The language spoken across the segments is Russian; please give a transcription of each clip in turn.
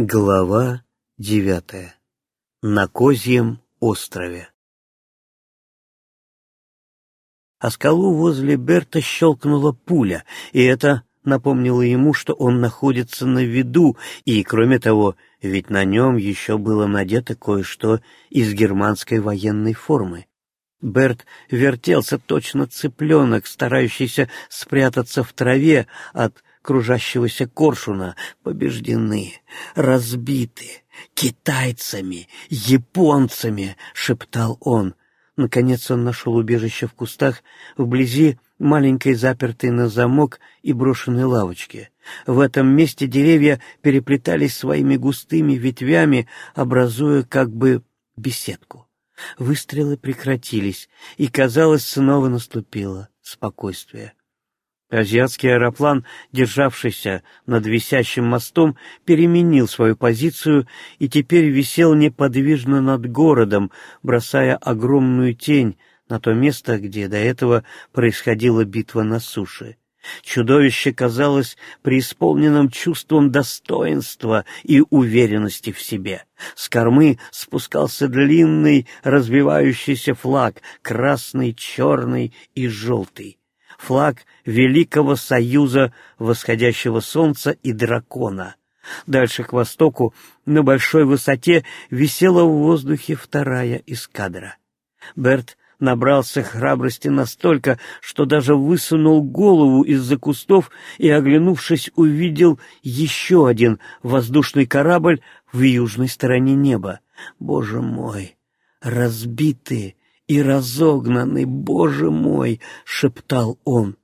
Глава девятая. На Козьем острове. А скалу возле Берта щелкнула пуля, и это напомнило ему, что он находится на виду, и, кроме того, ведь на нем еще было надето кое-что из германской военной формы. Берт вертелся точно цыпленок, старающийся спрятаться в траве от кружащегося коршуна побеждены, разбиты китайцами, японцами, — шептал он. Наконец он нашел убежище в кустах вблизи маленькой запертой на замок и брошенной лавочки. В этом месте деревья переплетались своими густыми ветвями, образуя как бы беседку. Выстрелы прекратились, и, казалось, снова наступило спокойствие. Азиатский аэроплан, державшийся над висящим мостом, переменил свою позицию и теперь висел неподвижно над городом, бросая огромную тень на то место, где до этого происходила битва на суше. Чудовище казалось преисполненным чувством достоинства и уверенности в себе. С кормы спускался длинный развивающийся флаг, красный, черный и желтый флаг Великого Союза Восходящего Солнца и Дракона. Дальше к востоку, на большой высоте, висела в воздухе вторая эскадра. Берт набрался храбрости настолько, что даже высунул голову из-за кустов и, оглянувшись, увидел еще один воздушный корабль в южной стороне неба. Боже мой! Разбитые, и разогнаны, Боже мой!» — шептал он.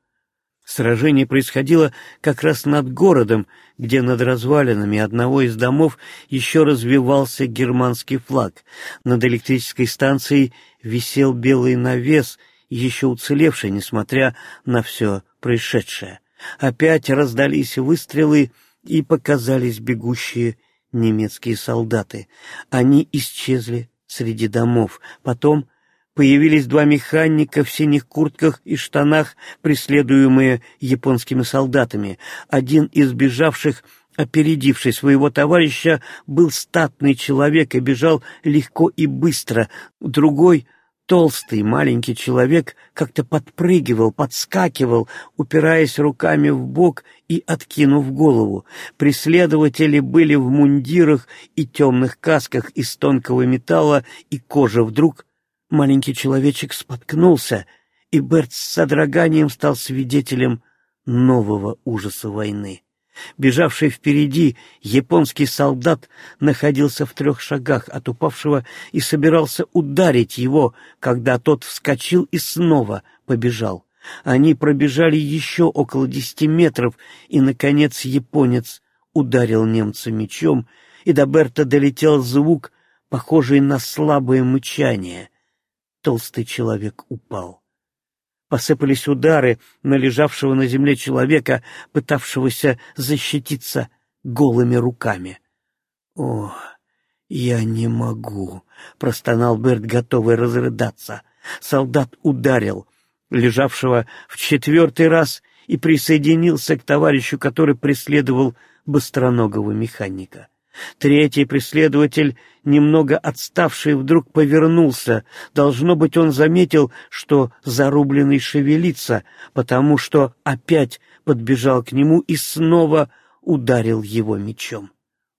Сражение происходило как раз над городом, где над развалинами одного из домов еще развивался германский флаг. Над электрической станцией висел белый навес, еще уцелевший, несмотря на все происшедшее. Опять раздались выстрелы, и показались бегущие немецкие солдаты. Они исчезли среди домов. Потом появились два механика в синих куртках и штанах, преследуемые японскими солдатами. Один из бежавших, опередивший своего товарища, был статный человек и бежал легко и быстро. Другой Толстый маленький человек как-то подпрыгивал, подскакивал, упираясь руками в бок и откинув голову. Преследователи были в мундирах и темных касках из тонкого металла и кожи. Вдруг Маленький человечек споткнулся, и Берт с содроганием стал свидетелем нового ужаса войны. Бежавший впереди японский солдат находился в трех шагах от упавшего и собирался ударить его, когда тот вскочил и снова побежал. Они пробежали еще около десяти метров, и, наконец, японец ударил немца мечом, и до Берта долетел звук, похожий на слабое мычание толстый человек упал. Посыпались удары на лежавшего на земле человека, пытавшегося защититься голыми руками. «О, я не могу!» — простонал Берт, готовый разрыдаться. Солдат ударил лежавшего в четвертый раз и присоединился к товарищу, который преследовал быстроногого механика. Третий преследователь, немного отставший, вдруг повернулся. Должно быть, он заметил, что зарубленный шевелится, потому что опять подбежал к нему и снова ударил его мечом.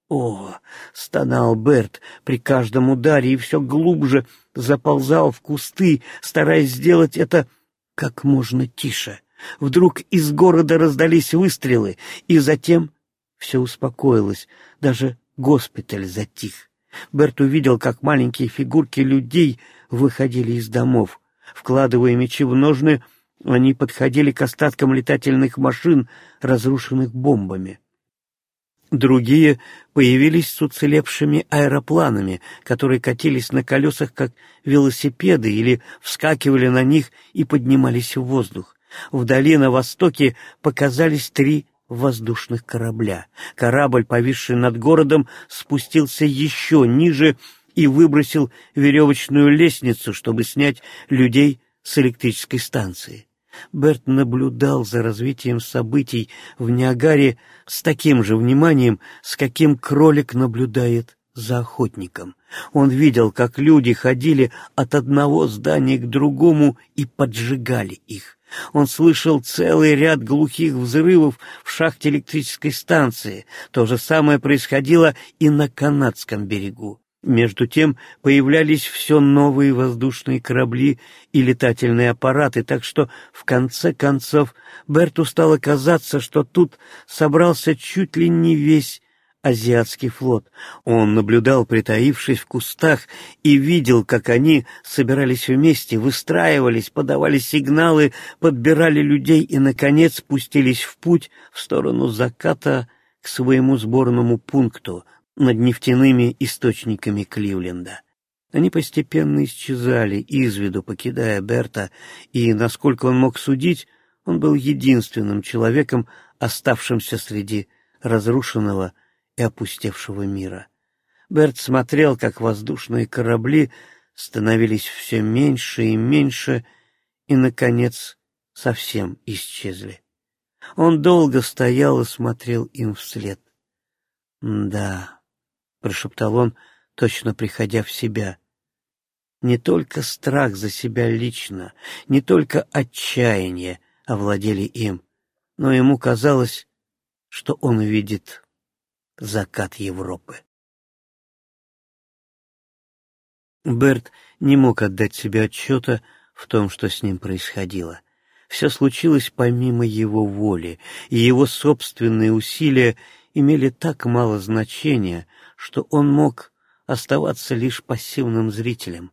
«О!» — стонал Берт при каждом ударе и все глубже заползал в кусты, стараясь сделать это как можно тише. Вдруг из города раздались выстрелы, и затем все успокоилось, даже Госпиталь затих. Берт увидел, как маленькие фигурки людей выходили из домов. Вкладывая мечи в ножны, они подходили к остаткам летательных машин, разрушенных бомбами. Другие появились с уцелевшими аэропланами, которые катились на колесах, как велосипеды, или вскакивали на них и поднимались в воздух. Вдали на востоке показались три воздушных корабля. Корабль, повисший над городом, спустился еще ниже и выбросил веревочную лестницу, чтобы снять людей с электрической станции. Берт наблюдал за развитием событий в Ниагаре с таким же вниманием, с каким кролик наблюдает за охотником. Он видел, как люди ходили от одного здания к другому и поджигали их. Он слышал целый ряд глухих взрывов в шахте электрической станции. То же самое происходило и на канадском берегу. Между тем появлялись все новые воздушные корабли и летательные аппараты, так что в конце концов Берту стало казаться, что тут собрался чуть ли не весь азиатский флот. Он наблюдал, притаившись в кустах, и видел, как они собирались вместе, выстраивались, подавали сигналы, подбирали людей и, наконец, спустились в путь в сторону заката к своему сборному пункту — над нефтяными источниками Кливленда. Они постепенно исчезали из виду, покидая Берта, и, насколько он мог судить, он был единственным человеком, оставшимся среди разрушенного и опустевшего мира. Берт смотрел, как воздушные корабли становились все меньше и меньше, и, наконец, совсем исчезли. Он долго стоял и смотрел им вслед. Да, прошептал он, точно приходя в себя. Не только страх за себя лично, не только отчаяние овладели им, но ему казалось, что он видит закат Европы. Берт не мог отдать себе отчета в том, что с ним происходило. Все случилось помимо его воли, и его собственные усилия имели так мало значения, что он мог оставаться лишь пассивным зрителем.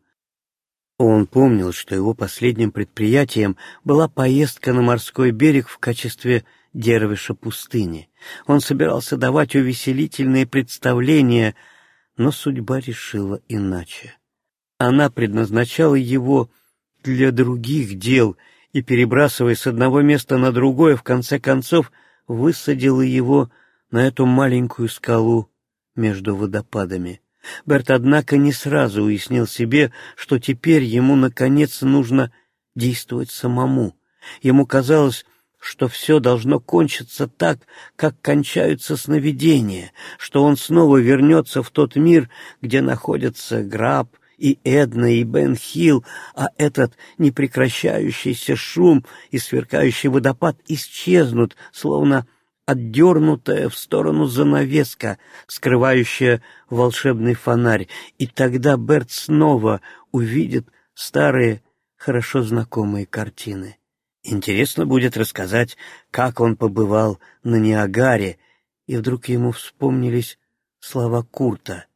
Он помнил, что его последним предприятием была поездка на морской берег в качестве дервиша пустыни. Он собирался давать увеселительные представления, но судьба решила иначе. Она предназначала его для других дел и, перебрасывая с одного места на другое, в конце концов высадила его на эту маленькую скалу между водопадами. Берт, однако, не сразу уяснил себе, что теперь ему, наконец, нужно действовать самому. Ему казалось, что все должно кончиться так, как кончаются сновидения, что он снова вернется в тот мир, где находятся Граб и Эдна и Бен Хилл, а этот непрекращающийся шум и сверкающий водопад исчезнут, словно отдернутая в сторону занавеска, скрывающая волшебный фонарь, и тогда Берт снова увидит старые, хорошо знакомые картины. Интересно будет рассказать, как он побывал на Ниагаре, и вдруг ему вспомнились слова Курта.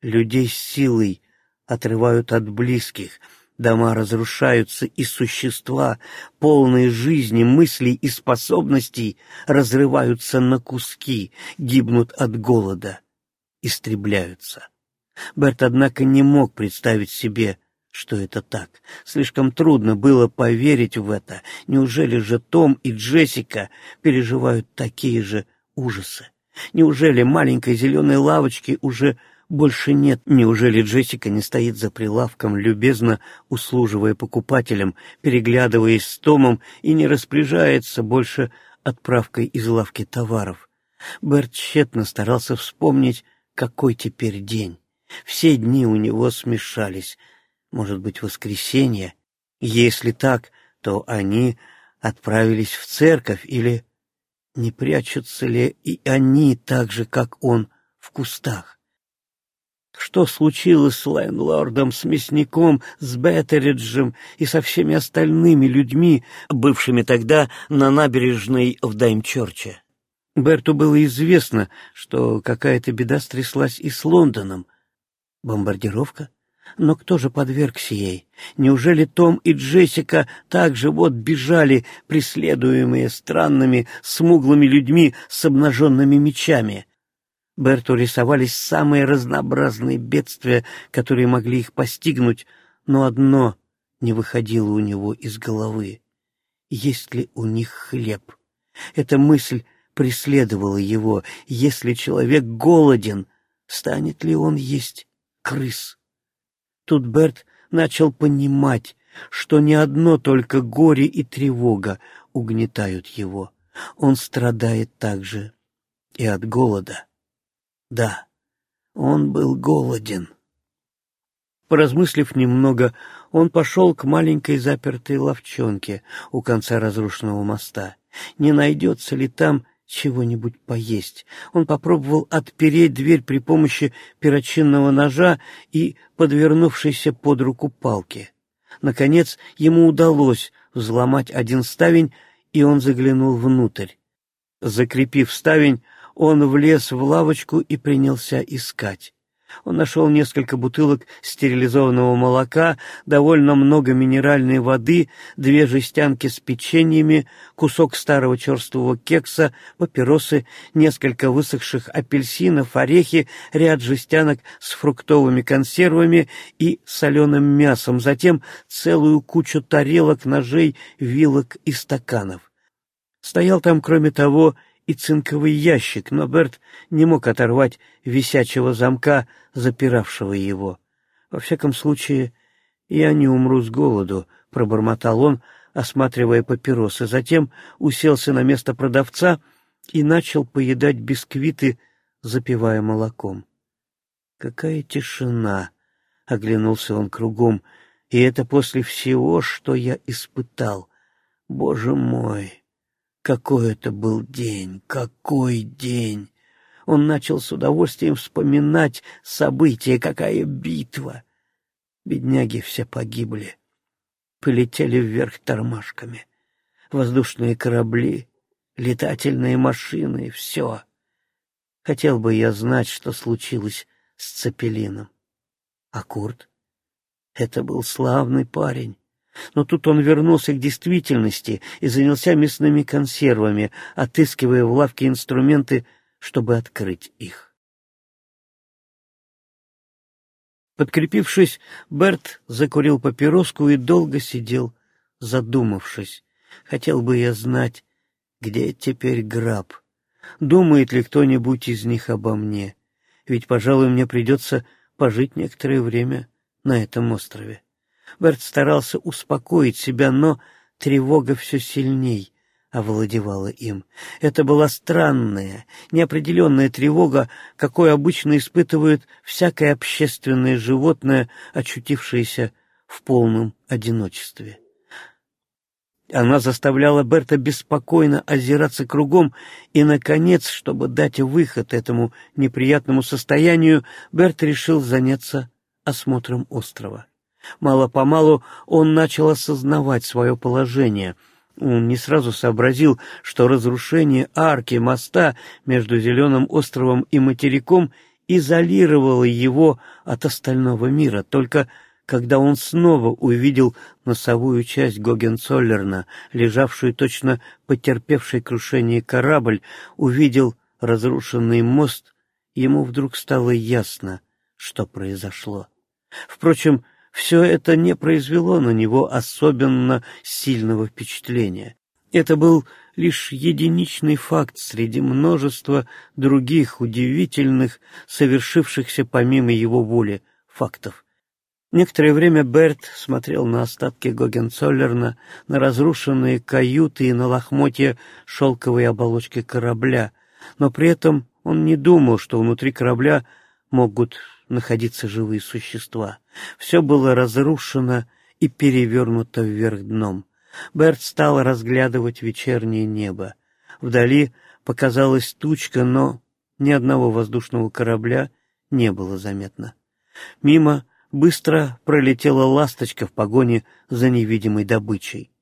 «Людей с силой отрывают от близких», Дома разрушаются, и существа, полные жизни, мыслей и способностей, разрываются на куски, гибнут от голода, истребляются. Берт, однако, не мог представить себе, что это так. Слишком трудно было поверить в это. Неужели же Том и Джессика переживают такие же ужасы? Неужели маленькой зеленой лавочки уже больше нет. Неужели Джессика не стоит за прилавком, любезно услуживая покупателям, переглядываясь с Томом и не распоряжается больше отправкой из лавки товаров? Берт тщетно старался вспомнить, какой теперь день. Все дни у него смешались. Может быть, воскресенье? Если так, то они отправились в церковь или... Не прячутся ли и они так же, как он, в кустах? Что случилось с лендлордом, с мясником, с Беттериджем и со всеми остальными людьми, бывшими тогда на набережной в Даймчорче? Берту было известно, что какая-то беда стряслась и с Лондоном. Бомбардировка? Но кто же подвергся ей? Неужели Том и Джессика также вот бежали, преследуемые странными, смуглыми людьми с обнаженными мечами? Берту рисовались самые разнообразные бедствия, которые могли их постигнуть, но одно не выходило у него из головы. Есть ли у них хлеб? Эта мысль преследовала его. Если человек голоден, станет ли он есть крыс? Тут Берт начал понимать, что не одно только горе и тревога угнетают его. Он страдает также и от голода. Да, он был голоден. Поразмыслив немного, он пошел к маленькой запертой ловчонке у конца разрушенного моста. Не найдется ли там чего-нибудь поесть? Он попробовал отпереть дверь при помощи перочинного ножа и подвернувшейся под руку палки. Наконец ему удалось взломать один ставень, и он заглянул внутрь. Закрепив ставень, он влез в лавочку и принялся искать. Он нашел несколько бутылок стерилизованного молока, довольно много минеральной воды, две жестянки с печеньями, кусок старого черствого кекса, папиросы, несколько высохших апельсинов, орехи, ряд жестянок с фруктовыми консервами и соленым мясом, затем целую кучу тарелок, ножей, вилок и стаканов. Стоял там, кроме того, и цинковый ящик, но Берт не мог оторвать висячего замка, запиравшего его. Во всяком случае, я не умру с голоду, — пробормотал он, осматривая папиросы. Затем уселся на место продавца и начал поедать бисквиты, запивая молоком. Какая тишина! — оглянулся он кругом. И это после всего, что я испытал. Боже мой! Какой это был день! Какой день! Он начал с удовольствием вспоминать события, какая битва! Бедняги все погибли, полетели вверх тормашками. Воздушные корабли, летательные машины — все. Хотел бы я знать, что случилось с Цепелином. А Курт? Это был славный парень. Но тут он вернулся к действительности и занялся мясными консервами, отыскивая в лавке инструменты, чтобы открыть их. Подкрепившись, Берт закурил папироску и долго сидел, задумавшись. Хотел бы я знать, где теперь граб. Думает ли кто-нибудь из них обо мне? Ведь, пожалуй, мне придется пожить некоторое время на этом острове. Берт старался успокоить себя, но тревога все сильней овладевала им. Это была странная, неопределенная тревога, какой обычно испытывают всякое общественное животное, очутившееся в полном одиночестве. Она заставляла Берта беспокойно озираться кругом, и, наконец, чтобы дать выход этому неприятному состоянию, Берт решил заняться осмотром острова. Мало-помалу он начал осознавать свое положение. Он не сразу сообразил, что разрушение арки моста между Зеленым островом и материком изолировало его от остального мира. Только когда он снова увидел носовую часть Гогенцоллерна, лежавшую точно потерпевший крушение корабль, увидел разрушенный мост, ему вдруг стало ясно, что произошло. Впрочем, все это не произвело на него особенно сильного впечатления. Это был лишь единичный факт среди множества других удивительных, совершившихся помимо его воли, фактов. Некоторое время Берт смотрел на остатки Гогенцоллерна, на разрушенные каюты и на лохмотья шелковой оболочки корабля, но при этом он не думал, что внутри корабля могут находиться живые существа. Все было разрушено и перевернуто вверх дном. Берт стал разглядывать вечернее небо. Вдали показалась тучка, но ни одного воздушного корабля не было заметно. Мимо быстро пролетела ласточка в погоне за невидимой добычей.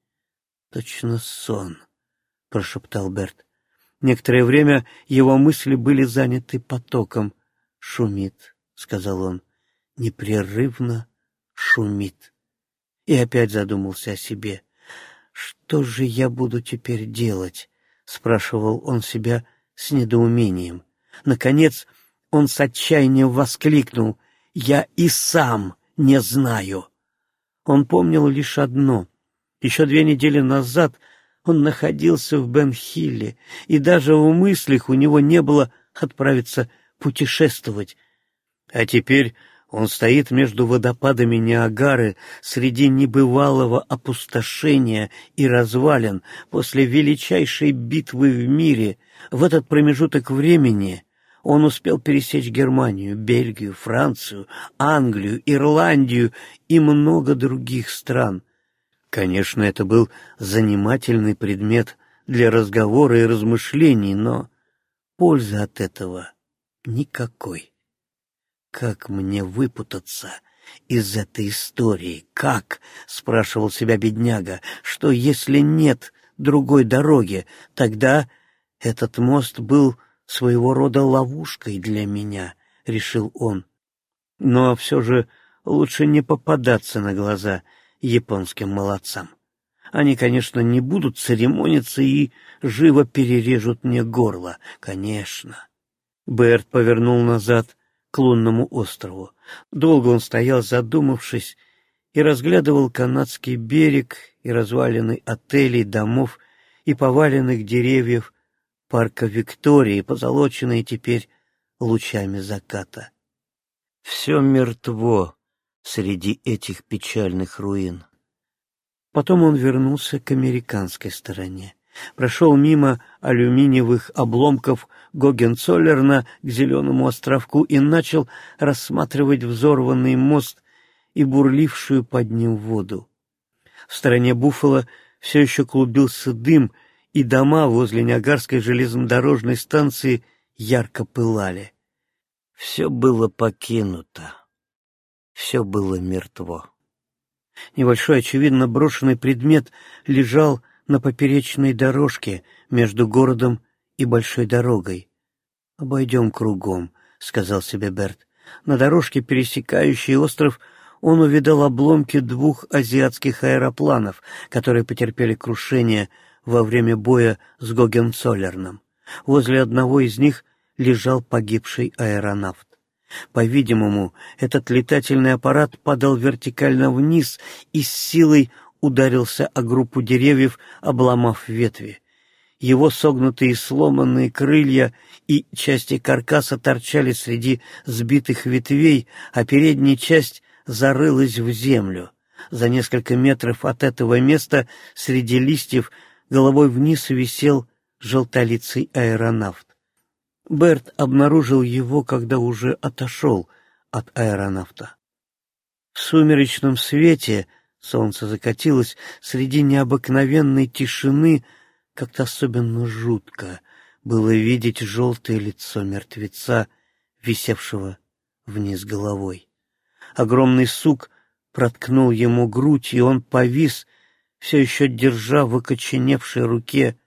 «Точно сон», — прошептал Берт. Некоторое время его мысли были заняты потоком. Шумит, — сказал он, — непрерывно шумит. И опять задумался о себе. «Что же я буду теперь делать?» — спрашивал он себя с недоумением. Наконец он с отчаянием воскликнул. «Я и сам не знаю!» Он помнил лишь одно. Еще две недели назад он находился в Бенхилле, и даже в мыслях у него не было отправиться путешествовать, а теперь Он стоит между водопадами Ниагары среди небывалого опустошения и развалин после величайшей битвы в мире. В этот промежуток времени он успел пересечь Германию, Бельгию, Францию, Англию, Ирландию и много других стран. Конечно, это был занимательный предмет для разговора и размышлений, но пользы от этого никакой. Как мне выпутаться из этой истории? Как? спрашивал себя бедняга. Что если нет другой дороги? Тогда этот мост был своего рода ловушкой для меня, решил он. Но все же лучше не попадаться на глаза японским молодцам. Они, конечно, не будут церемониться и живо перережут мне горло, конечно. Берт повернул назад к лунному острову. Долго он стоял, задумавшись, и разглядывал канадский берег и развалины отелей, домов и поваленных деревьев парка Виктории, позолоченные теперь лучами заката. Все мертво среди этих печальных руин. Потом он вернулся к американской стороне прошел мимо алюминиевых обломков Гогенцоллерна к Зеленому островку и начал рассматривать взорванный мост и бурлившую под ним воду. В стороне Буффало все еще клубился дым, и дома возле Ниагарской железнодорожной станции ярко пылали. Все было покинуто, все было мертво. Небольшой, очевидно, брошенный предмет лежал на поперечной дорожке между городом и большой дорогой. «Обойдем кругом», — сказал себе Берт. На дорожке, пересекающей остров, он увидел обломки двух азиатских аэропланов, которые потерпели крушение во время боя с Гогенцоллерном. Возле одного из них лежал погибший аэронавт. По-видимому, этот летательный аппарат падал вертикально вниз и с силой ударился о группу деревьев, обломав ветви. Его согнутые сломанные крылья и части каркаса торчали среди сбитых ветвей, а передняя часть зарылась в землю. За несколько метров от этого места среди листьев головой вниз висел желтолицый аэронавт. Берт обнаружил его, когда уже отошел от аэронавта. В сумеречном свете — Солнце закатилось среди необыкновенной тишины, как-то особенно жутко было видеть желтое лицо мертвеца, висевшего вниз головой. Огромный сук проткнул ему грудь, и он повис, все еще держа в окоченевшей руке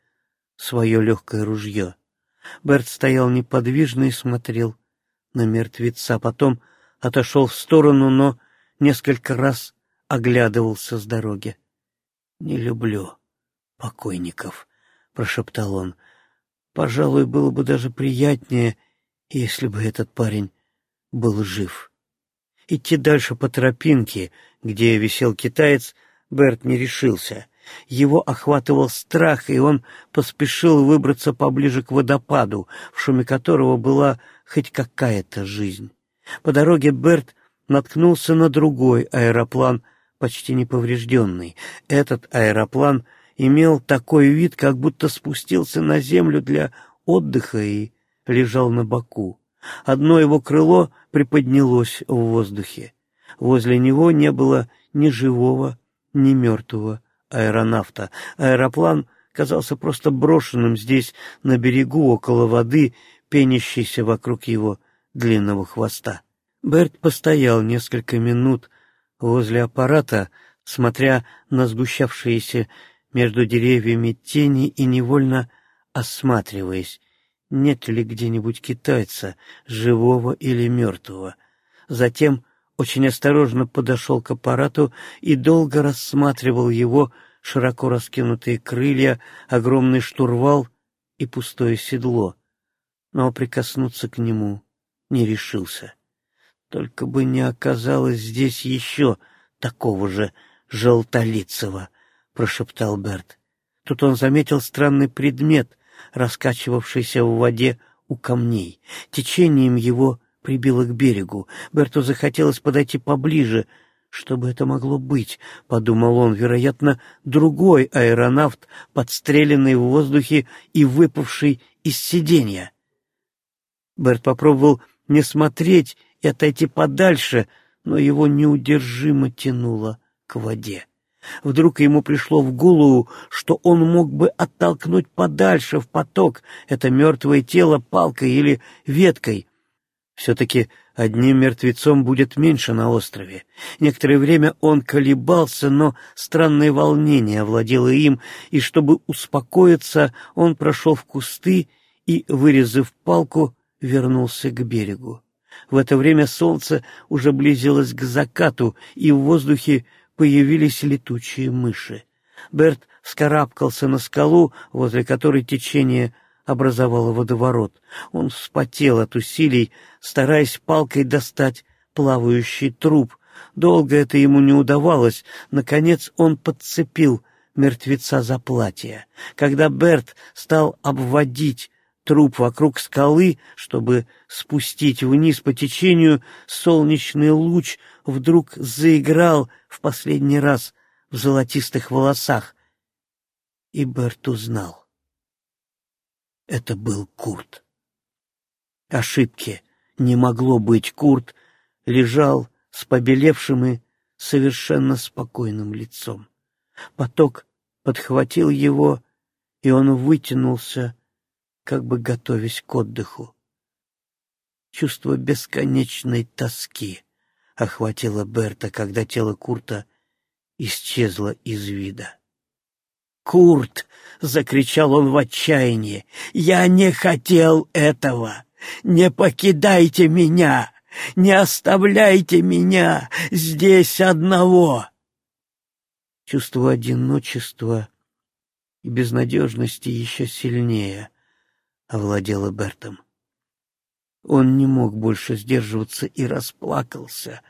свое легкое ружье. Берт стоял неподвижно и смотрел на мертвеца, потом отошел в сторону, но несколько раз оглядывался с дороги. «Не люблю покойников», — прошептал он. «Пожалуй, было бы даже приятнее, если бы этот парень был жив». Идти дальше по тропинке, где висел китаец, Берт не решился. Его охватывал страх, и он поспешил выбраться поближе к водопаду, в шуме которого была хоть какая-то жизнь. По дороге Берт наткнулся на другой аэроплан почти неповрежденный. Этот аэроплан имел такой вид, как будто спустился на землю для отдыха и лежал на боку. Одно его крыло приподнялось в воздухе. Возле него не было ни живого, ни мертвого аэронавта. Аэроплан казался просто брошенным здесь, на берегу, около воды, пенящейся вокруг его длинного хвоста. Берт постоял несколько минут, возле аппарата, смотря на сгущавшиеся между деревьями тени и невольно осматриваясь, нет ли где-нибудь китайца, живого или мертвого. Затем очень осторожно подошел к аппарату и долго рассматривал его широко раскинутые крылья, огромный штурвал и пустое седло, но прикоснуться к нему не решился. Только бы не оказалось здесь еще такого же желтолицего, — прошептал Берт. Тут он заметил странный предмет, раскачивавшийся в воде у камней. Течением его прибило к берегу. Берту захотелось подойти поближе. Что бы это могло быть, — подумал он, — вероятно, другой аэронавт, подстреленный в воздухе и выпавший из сиденья. Берт попробовал не смотреть и отойти подальше, но его неудержимо тянуло к воде. Вдруг ему пришло в голову, что он мог бы оттолкнуть подальше в поток это мертвое тело палкой или веткой. Все-таки одним мертвецом будет меньше на острове. Некоторое время он колебался, но странное волнение овладело им, и чтобы успокоиться, он прошел в кусты и, вырезав палку, вернулся к берегу. В это время солнце уже близилось к закату, и в воздухе появились летучие мыши. Берт вскарабкался на скалу, возле которой течение образовало водоворот. Он вспотел от усилий, стараясь палкой достать плавающий труп. Долго это ему не удавалось. Наконец он подцепил мертвеца за платье. Когда Берт стал обводить труп вокруг скалы, чтобы спустить вниз по течению, солнечный луч вдруг заиграл в последний раз в золотистых волосах. И Берт узнал. Это был Курт. Ошибки не могло быть. Курт лежал с побелевшим и совершенно спокойным лицом. Поток подхватил его, и он вытянулся, как бы готовясь к отдыху. Чувство бесконечной тоски охватило Берта, когда тело Курта исчезло из вида. «Курт!» — закричал он в отчаянии. «Я не хотел этого! Не покидайте меня! Не оставляйте меня здесь одного!» Чувство одиночества и безнадежности еще сильнее овладело Бертом. Он не мог больше сдерживаться и расплакался,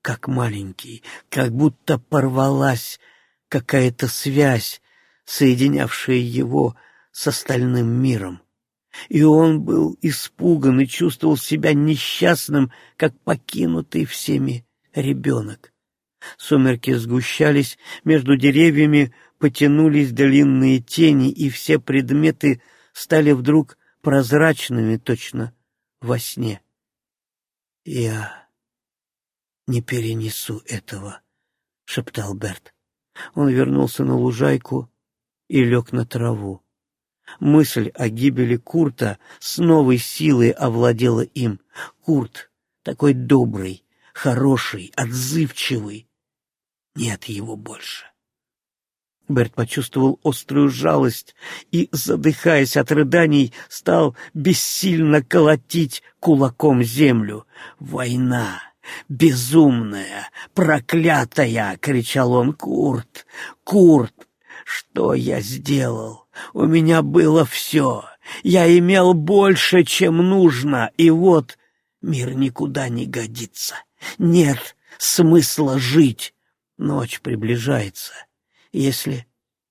как маленький, как будто порвалась какая-то связь, соединявшая его с остальным миром. И он был испуган и чувствовал себя несчастным, как покинутый всеми ребенок. Сумерки сгущались, между деревьями потянулись длинные тени, и все предметы стали вдруг прозрачными точно во сне. «Я не перенесу этого», — шептал Берт. Он вернулся на лужайку и лег на траву. Мысль о гибели Курта с новой силой овладела им. Курт такой добрый, хороший, отзывчивый. Нет его больше. Берт почувствовал острую жалость и, задыхаясь от рыданий, стал бессильно колотить кулаком землю. «Война! Безумная! Проклятая!» — кричал он. «Курт! Курт! Что я сделал? У меня было все. Я имел больше, чем нужно, и вот мир никуда не годится. Нет смысла жить. Ночь приближается» если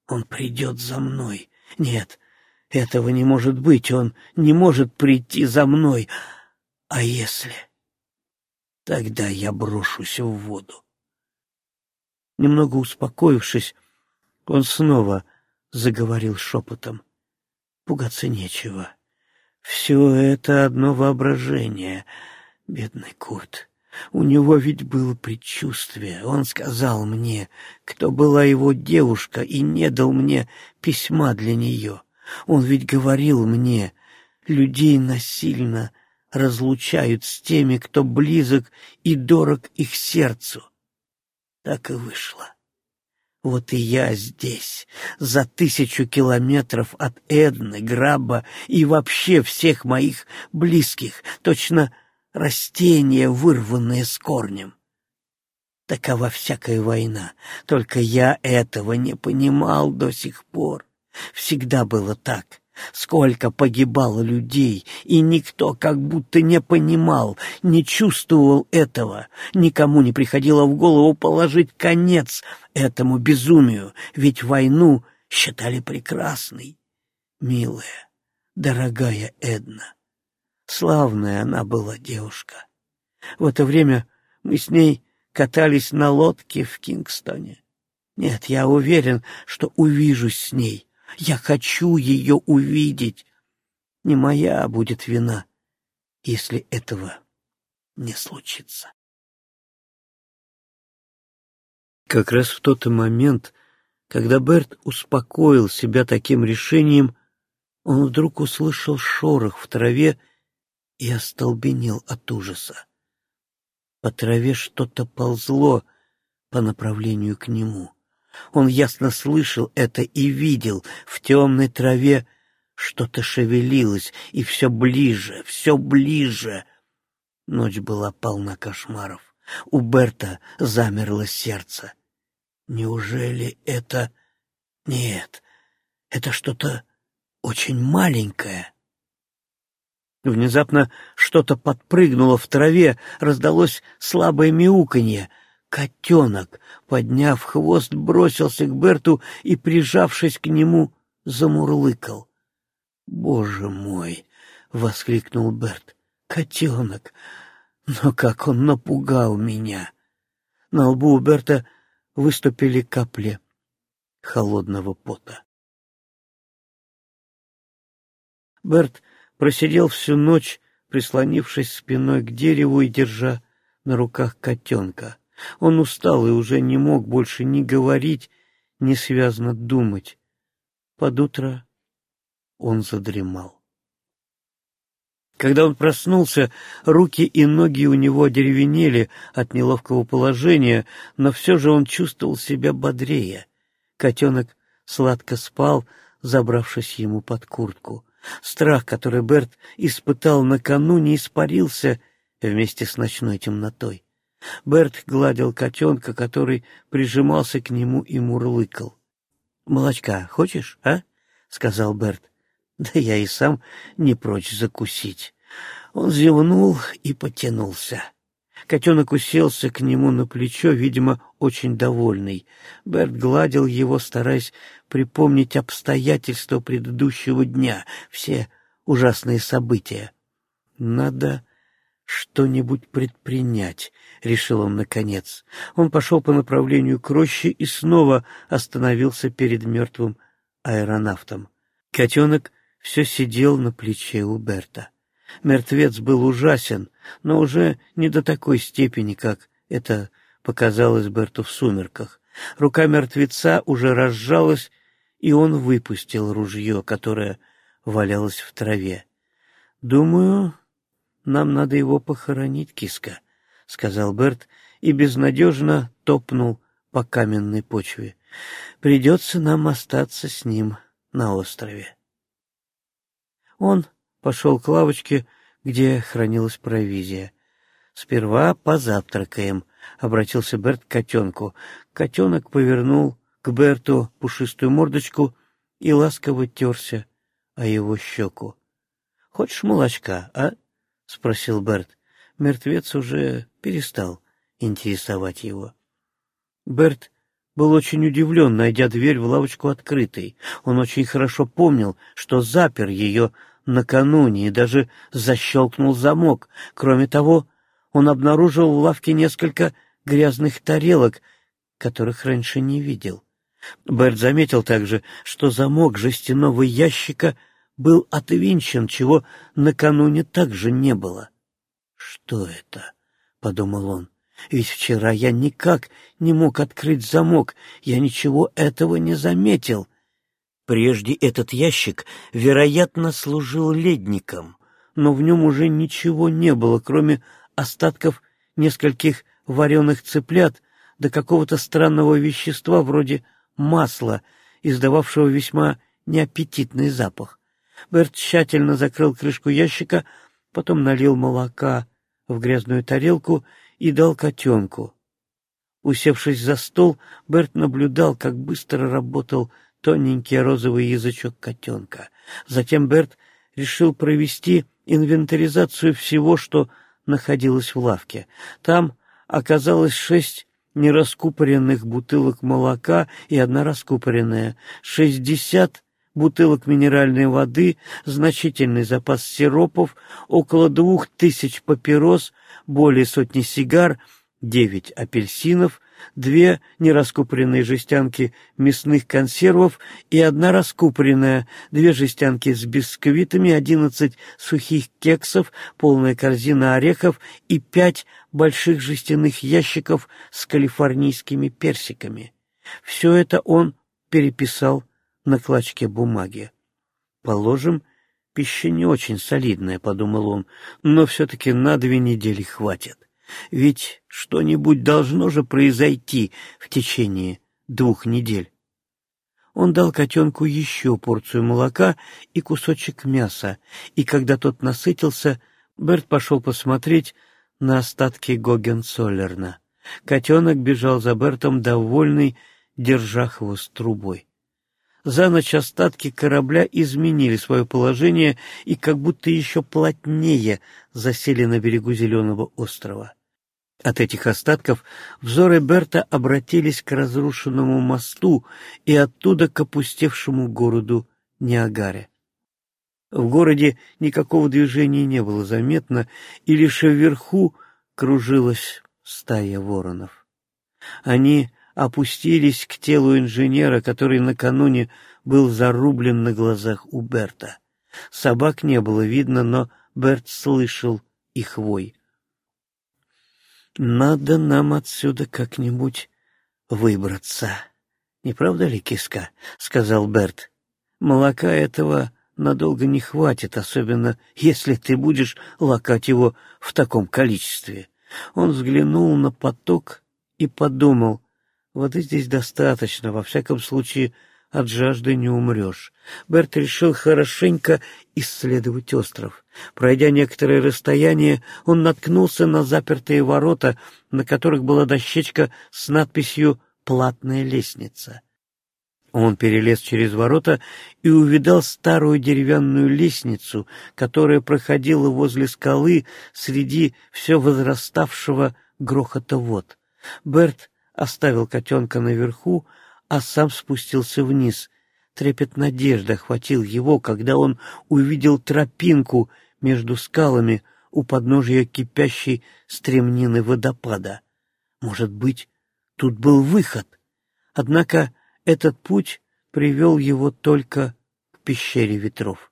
он придет за мной. Нет, этого не может быть, он не может прийти за мной. А если... Тогда я брошусь в воду. Немного успокоившись, он снова заговорил шепотом. Пугаться нечего. Все это одно воображение, бедный Курт. У него ведь было предчувствие. Он сказал мне, кто была его девушка, и не дал мне письма для нее. Он ведь говорил мне, людей насильно разлучают с теми, кто близок и дорог их сердцу. Так и вышло. Вот и я здесь, за тысячу километров от Эдны, Граба и вообще всех моих близких, точно растение, вырванное с корнем. Такова всякая война, только я этого не понимал до сих пор. Всегда было так. Сколько погибало людей, и никто как будто не понимал, не чувствовал этого. Никому не приходило в голову положить конец этому безумию, ведь войну считали прекрасной. Милая, дорогая Эдна, Славная она была девушка. В это время мы с ней катались на лодке в Кингстоне. Нет, я уверен, что увижусь с ней. Я хочу ее увидеть. Не моя будет вина, если этого не случится. Как раз в тот момент, когда Берт успокоил себя таким решением, он вдруг услышал шорох в траве и остолбенел от ужаса. По траве что-то ползло по направлению к нему. Он ясно слышал это и видел в темной траве что-то шевелилось, и все ближе, все ближе. Ночь была полна кошмаров. У Берта замерло сердце. Неужели это... Нет, это что-то очень маленькое. Внезапно что-то подпрыгнуло в траве, раздалось слабое мяуканье. Котенок, подняв хвост, бросился к Берту и, прижавшись к нему, замурлыкал. «Боже мой!» — воскликнул Берт. «Котенок! Но как он напугал меня!» На лбу у Берта выступили капли холодного пота. Берт просидел всю ночь, прислонившись спиной к дереву и держа на руках котенка. Он устал и уже не мог больше ни говорить, ни связно думать. Под утро он задремал. Когда он проснулся, руки и ноги у него деревенели от неловкого положения, но все же он чувствовал себя бодрее. Котенок сладко спал, забравшись ему под куртку. Страх, который Берт испытал накануне, испарился вместе с ночной темнотой. Берт гладил котенка, который прижимался к нему и мурлыкал. — Молочка хочешь, а? — сказал Берт. Да я и сам не прочь закусить. Он зевнул и потянулся. Котенок уселся к нему на плечо, видимо, очень довольный. Берт гладил его, стараясь припомнить обстоятельства предыдущего дня, все ужасные события. «Надо что-нибудь предпринять», — решил он наконец. Он пошел по направлению к роще и снова остановился перед мертвым аэронавтом. Котенок все сидел на плече у Берта. Мертвец был ужасен, но уже не до такой степени, как это показалось Берту в сумерках. Рука мертвеца уже разжалась, и он выпустил ружье, которое валялось в траве. — Думаю, нам надо его похоронить, киска, — сказал Берт и безнадежно топнул по каменной почве. — Придется нам остаться с ним на острове. Он пошел к лавочке, где хранилась провизия. «Сперва позавтракаем», — обратился Берт к котенку. Котенок повернул к Берту пушистую мордочку и ласково терся о его щеку. «Хочешь молочка, а?» — спросил Берт. Мертвец уже перестал интересовать его. Берт был очень удивлен, найдя дверь в лавочку открытой. Он очень хорошо помнил, что запер ее накануне и даже защелкнул замок. Кроме того, он обнаружил в лавке несколько грязных тарелок, которых раньше не видел. Берт заметил также, что замок жестяного ящика был отвинчен, чего накануне также не было. «Что это?» — подумал он. «Ведь вчера я никак не мог открыть замок, я ничего этого не заметил». Прежде этот ящик, вероятно, служил ледником, но в нем уже ничего не было, кроме остатков нескольких вареных цыплят до какого-то странного вещества вроде масла, издававшего весьма неаппетитный запах. Берт тщательно закрыл крышку ящика, потом налил молока в грязную тарелку и дал котенку. Усевшись за стол, Берт наблюдал, как быстро работал тоненький розовый язычок котенка. Затем Берт решил провести инвентаризацию всего, что находилось в лавке. Там оказалось шесть нераскупоренных бутылок молока и одна раскупоренная, шестьдесят бутылок минеральной воды, значительный запас сиропов, около двух тысяч папирос, более сотни сигар, девять апельсинов, две нераскупоренные жестянки мясных консервов и одна раскупоренная, две жестянки с бисквитами, одиннадцать сухих кексов, полная корзина орехов и пять больших жестяных ящиков с калифорнийскими персиками. Все это он переписал на клочке бумаги. Положим, пища не очень солидная, — подумал он, — но все-таки на две недели хватит. Ведь что-нибудь должно же произойти в течение двух недель. Он дал котенку еще порцию молока и кусочек мяса, и когда тот насытился, Берт пошел посмотреть на остатки Гогенцоллерна. Котенок бежал за Бертом довольный, держа хвост трубой. За ночь остатки корабля изменили свое положение и как будто еще плотнее засели на берегу Зеленого острова. От этих остатков взоры Берта обратились к разрушенному мосту и оттуда к опустевшему городу Ниагаре. В городе никакого движения не было заметно, и лишь вверху кружилась стая воронов. Они опустились к телу инженера, который накануне был зарублен на глазах у Берта. Собак не было видно, но Берт слышал их вой. «Надо нам отсюда как-нибудь выбраться. Не правда ли, киска?» — сказал Берт. «Молока этого надолго не хватит, особенно если ты будешь лакать его в таком количестве». Он взглянул на поток и подумал, воды здесь достаточно, во всяком случае от жажды не умрешь. Берт решил хорошенько исследовать остров. Пройдя некоторое расстояние, он наткнулся на запертые ворота, на которых была дощечка с надписью «Платная лестница». Он перелез через ворота и увидал старую деревянную лестницу, которая проходила возле скалы среди все возраставшего грохота вод. Берт оставил котенка наверху, а сам спустился вниз. Трепет надежды охватил его, когда он увидел тропинку между скалами у подножия кипящей стремнины водопада. Может быть, тут был выход. Однако этот путь привел его только к пещере ветров.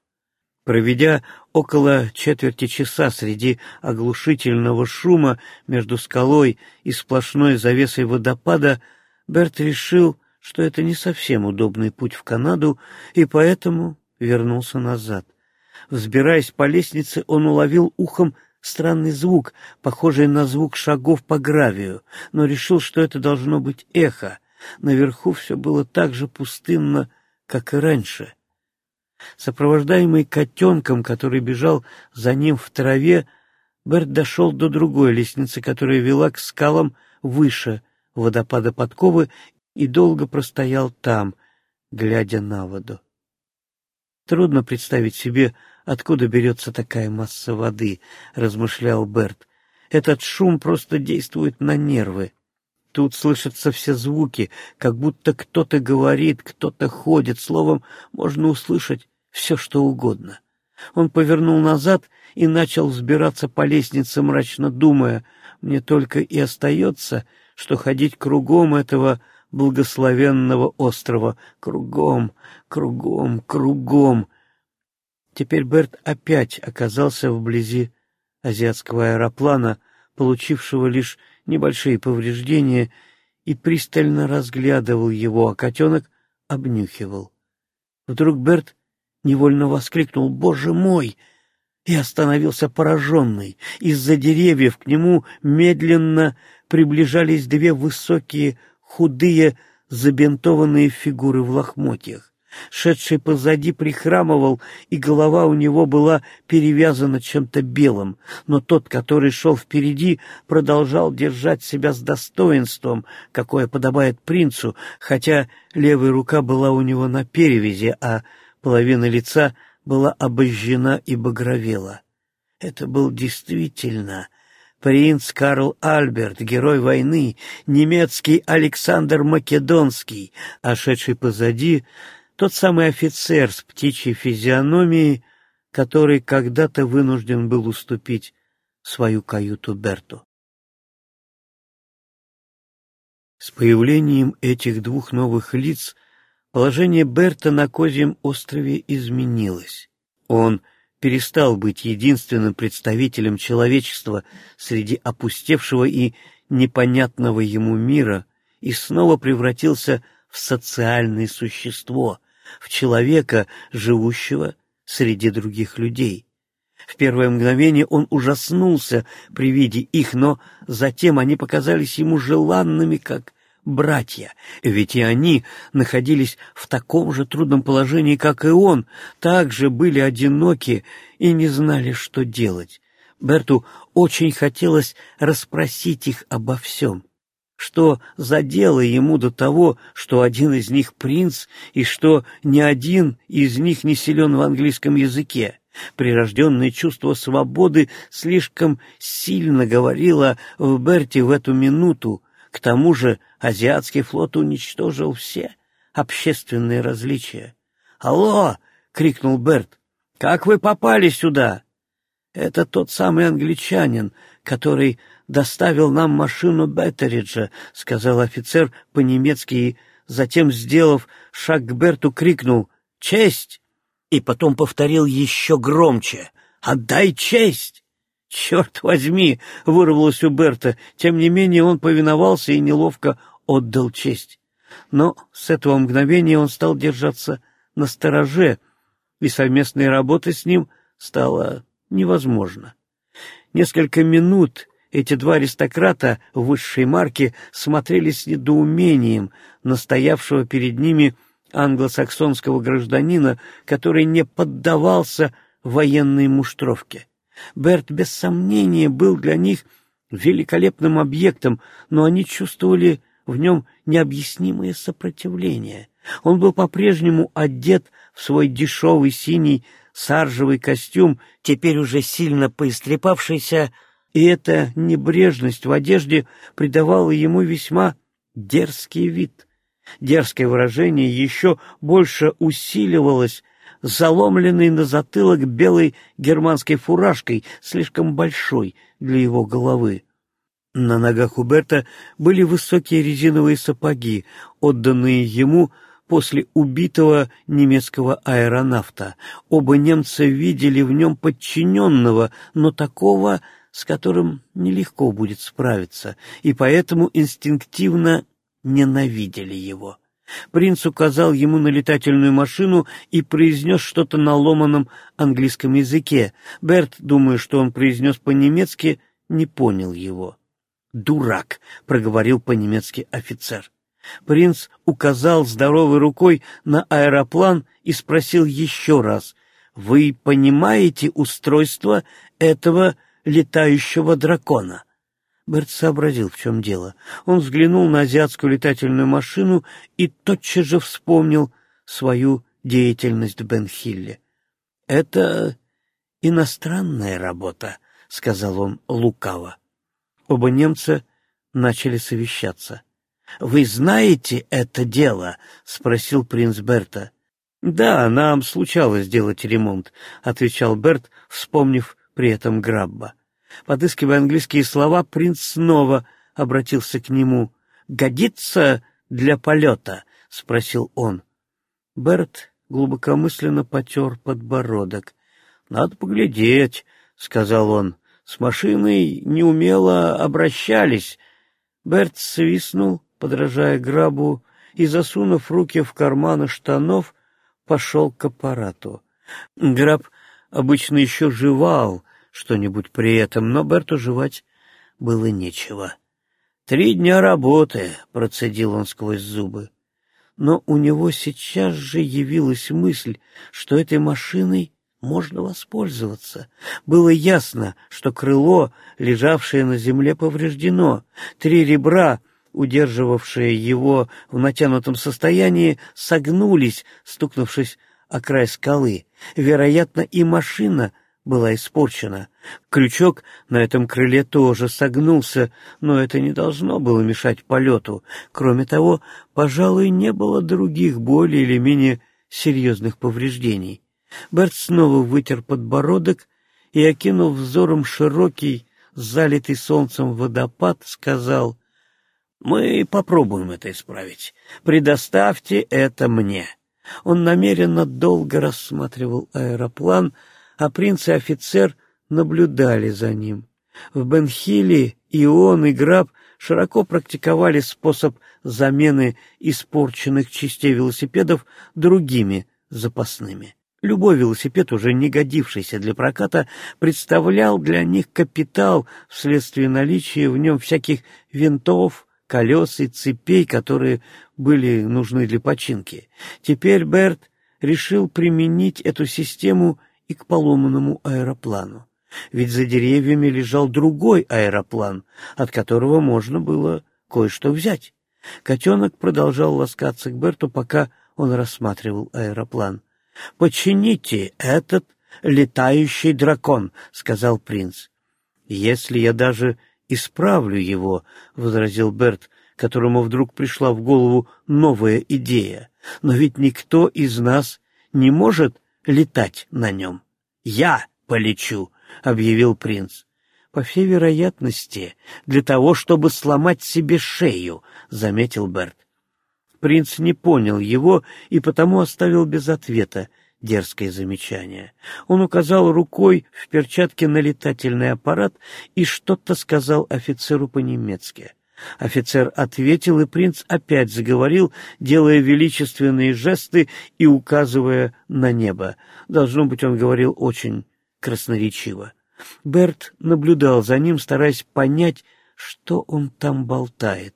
Проведя около четверти часа среди оглушительного шума между скалой и сплошной завесой водопада, Берт решил, что это не совсем удобный путь в Канаду, и поэтому вернулся назад. Взбираясь по лестнице, он уловил ухом странный звук, похожий на звук шагов по гравию, но решил, что это должно быть эхо. Наверху все было так же пустынно, как и раньше. Сопровождаемый котенком, который бежал за ним в траве, Берт дошел до другой лестницы, которая вела к скалам выше водопада подковы, и долго простоял там, глядя на воду. Трудно представить себе, откуда берется такая масса воды, размышлял Берт. Этот шум просто действует на нервы. Тут слышатся все звуки, как будто кто-то говорит, кто-то ходит, словом, можно услышать все, что угодно. Он повернул назад и начал взбираться по лестнице, мрачно думая, мне только и остается, что ходить кругом этого благословенного острова, кругом, кругом, кругом. Теперь Берт опять оказался вблизи азиатского аэроплана, получившего лишь небольшие повреждения, и пристально разглядывал его, а котенок обнюхивал. Вдруг Берт невольно воскликнул «Боже мой!» и остановился пораженный. Из-за деревьев к нему медленно приближались две высокие, худые, забинтованные фигуры в лохмотьях. Шедший позади прихрамывал, и голова у него была перевязана чем-то белым, но тот, который шел впереди, продолжал держать себя с достоинством, какое подобает принцу, хотя левая рука была у него на перевязи, а половина лица была обожжена и багровела. Это был действительно принц Карл Альберт, герой войны, немецкий Александр Македонский, а шедший позади Тот самый офицер с птичьей физиономией, который когда-то вынужден был уступить свою каюту Берту. С появлением этих двух новых лиц положение Берта на Козьем острове изменилось. Он перестал быть единственным представителем человечества среди опустевшего и непонятного ему мира и снова превратился в социальное существо, в человека, живущего среди других людей. В первое мгновение он ужаснулся при виде их, но затем они показались ему желанными, как братья, ведь и они находились в таком же трудном положении, как и он, также были одиноки и не знали, что делать. Берту очень хотелось расспросить их обо всем. Что задело ему до того, что один из них принц, и что ни один из них не силен в английском языке? Прирожденное чувство свободы слишком сильно говорило в Берте в эту минуту. К тому же азиатский флот уничтожил все общественные различия. «Алло!» — крикнул Берт. «Как вы попали сюда?» «Это тот самый англичанин, который доставил нам машину Беттериджа», — сказал офицер по-немецки и, затем, сделав шаг к Берту, крикнул «Честь!» и потом повторил еще громче «Отдай честь!» «Черт возьми!» — вырвалось у Берта. Тем не менее он повиновался и неловко отдал честь. Но с этого мгновения он стал держаться на стороже, и совместная работа с ним стала невозможна. Несколько минут эти два аристократа высшей марки смотрели с недоумением на стоявшего перед ними англосаксонского гражданина, который не поддавался военной муштровке. Берт без сомнения был для них великолепным объектом, но они чувствовали в нем необъяснимое сопротивление. Он был по-прежнему одет в свой дешевый синий саржевый костюм, теперь уже сильно поистрепавшийся, и эта небрежность в одежде придавала ему весьма дерзкий вид. Дерзкое выражение еще больше усиливалось заломленной на затылок белой германской фуражкой, слишком большой для его головы. На ногах у Берта были высокие резиновые сапоги, отданные ему после убитого немецкого аэронавта. Оба немца видели в нем подчиненного, но такого, с которым нелегко будет справиться, и поэтому инстинктивно ненавидели его. Принц указал ему на летательную машину и произнес что-то на ломаном английском языке. Берт, думая, что он произнес по-немецки, не понял его. «Дурак!» — проговорил по-немецки офицер. Принц указал здоровой рукой на аэроплан и спросил еще раз. «Вы понимаете устройство этого летающего дракона?» Берт сообразил, в чем дело. Он взглянул на азиатскую летательную машину и тотчас же вспомнил свою деятельность в Бенхилле. — Это иностранная работа, — сказал он лукаво. Оба немца начали совещаться. — Вы знаете это дело? — спросил принц Берта. — Да, нам случалось делать ремонт, — отвечал Берт, вспомнив при этом Грабба. Подыскивая английские слова, принц снова обратился к нему. «Годится для полета?» — спросил он. Берт глубокомысленно потер подбородок. «Надо поглядеть», — сказал он. «С машиной неумело обращались». Берт свистнул, подражая грабу, и, засунув руки в карманы штанов, пошел к аппарату. Граб обычно еще жевал, что-нибудь при этом, но Берту жевать было нечего. «Три дня работы», — процедил он сквозь зубы. Но у него сейчас же явилась мысль, что этой машиной можно воспользоваться. Было ясно, что крыло, лежавшее на земле, повреждено. Три ребра, удерживавшие его в натянутом состоянии, согнулись, стукнувшись о край скалы. Вероятно, и машина — была испорчена. Крючок на этом крыле тоже согнулся, но это не должно было мешать полету. Кроме того, пожалуй, не было других более или менее серьезных повреждений. Берт снова вытер подбородок и, окинув взором широкий, залитый солнцем водопад, сказал, «Мы попробуем это исправить. Предоставьте это мне». Он намеренно долго рассматривал аэроплан, а принц и офицер наблюдали за ним. В Бенхиле и он, и Граб широко практиковали способ замены испорченных частей велосипедов другими запасными. Любой велосипед, уже не годившийся для проката, представлял для них капитал вследствие наличия в нем всяких винтов, колес и цепей, которые были нужны для починки. Теперь Берт решил применить эту систему и к поломанному аэроплану. Ведь за деревьями лежал другой аэроплан, от которого можно было кое-что взять. Котенок продолжал ласкаться к Берту, пока он рассматривал аэроплан. «Почините этот летающий дракон», — сказал принц. «Если я даже исправлю его», — возразил Берт, которому вдруг пришла в голову новая идея. «Но ведь никто из нас не может летать на нем. Я полечу», — объявил принц. «По всей вероятности, для того, чтобы сломать себе шею», — заметил Берт. Принц не понял его и потому оставил без ответа дерзкое замечание. Он указал рукой в перчатке на летательный аппарат и что-то сказал офицеру по-немецки. Офицер ответил, и принц опять заговорил, делая величественные жесты и указывая на небо. Должно быть, он говорил очень красноречиво. Берт наблюдал за ним, стараясь понять, что он там болтает.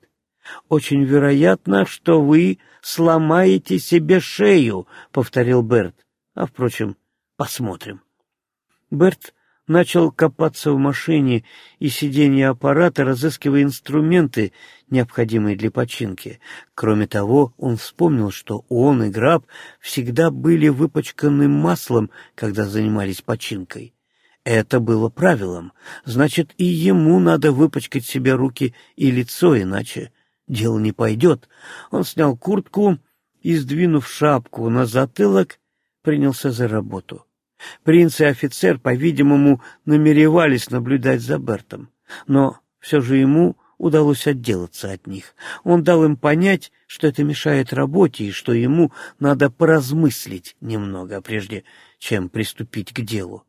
«Очень вероятно, что вы сломаете себе шею», — повторил Берт. «А, впрочем, посмотрим». Берт начал копаться в машине и сиденье аппарата, разыскивая инструменты, необходимые для починки. Кроме того, он вспомнил, что он и Граб всегда были выпачканы маслом, когда занимались починкой. Это было правилом. Значит, и ему надо выпачкать себе руки и лицо, иначе дело не пойдет. Он снял куртку и, сдвинув шапку на затылок, принялся за работу. Принц и офицер, по-видимому, намеревались наблюдать за Бертом, но все же ему удалось отделаться от них. Он дал им понять, что это мешает работе и что ему надо поразмыслить немного, прежде чем приступить к делу.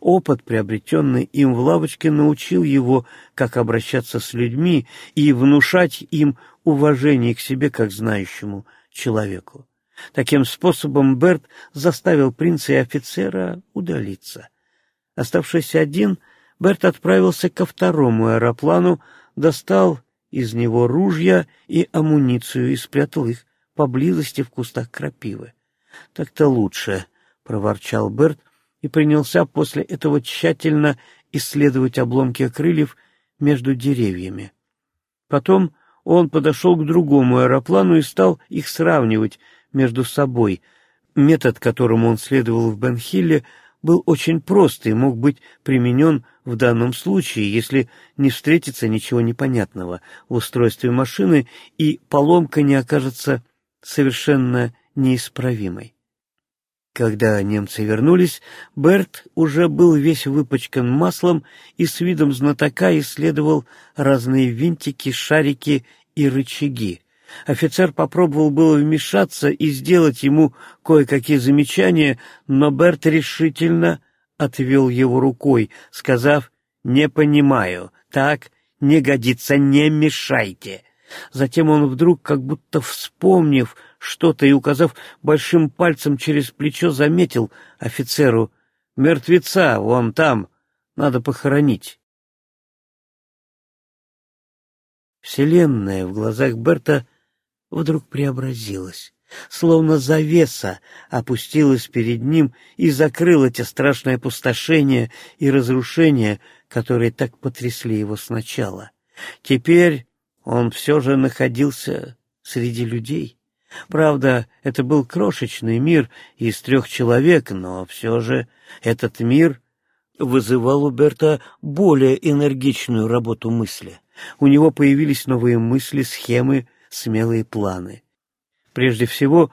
Опыт, приобретенный им в лавочке, научил его, как обращаться с людьми и внушать им уважение к себе как знающему человеку. Таким способом Берт заставил принца и офицера удалиться. Оставшись один, Берт отправился ко второму аэроплану, достал из него ружья и амуницию и спрятал их поблизости в кустах крапивы. — Так-то лучше, — проворчал Берт и принялся после этого тщательно исследовать обломки крыльев между деревьями. Потом он подошел к другому аэроплану и стал их сравнивать между собой. Метод, которому он следовал в Бенхилле, был очень прост и мог быть применен в данном случае, если не встретится ничего непонятного в устройстве машины и поломка не окажется совершенно неисправимой. Когда немцы вернулись, Берт уже был весь выпачкан маслом и с видом знатока исследовал разные винтики, шарики и рычаги. Офицер попробовал было вмешаться и сделать ему кое-какие замечания, но Берт решительно отвел его рукой, сказав «Не понимаю, так не годится, не мешайте». Затем он вдруг, как будто вспомнив что-то и указав большим пальцем через плечо, заметил офицеру «Мертвеца вон там, надо похоронить». Вселенная в глазах Берта вдруг преобразилась. Словно завеса опустилась перед ним и закрыла те страшные опустошения и разрушения, которые так потрясли его сначала. Теперь он все же находился среди людей. Правда, это был крошечный мир из трех человек, но все же этот мир вызывал у Берта более энергичную работу мысли. У него появились новые мысли, схемы, смелые планы. Прежде всего,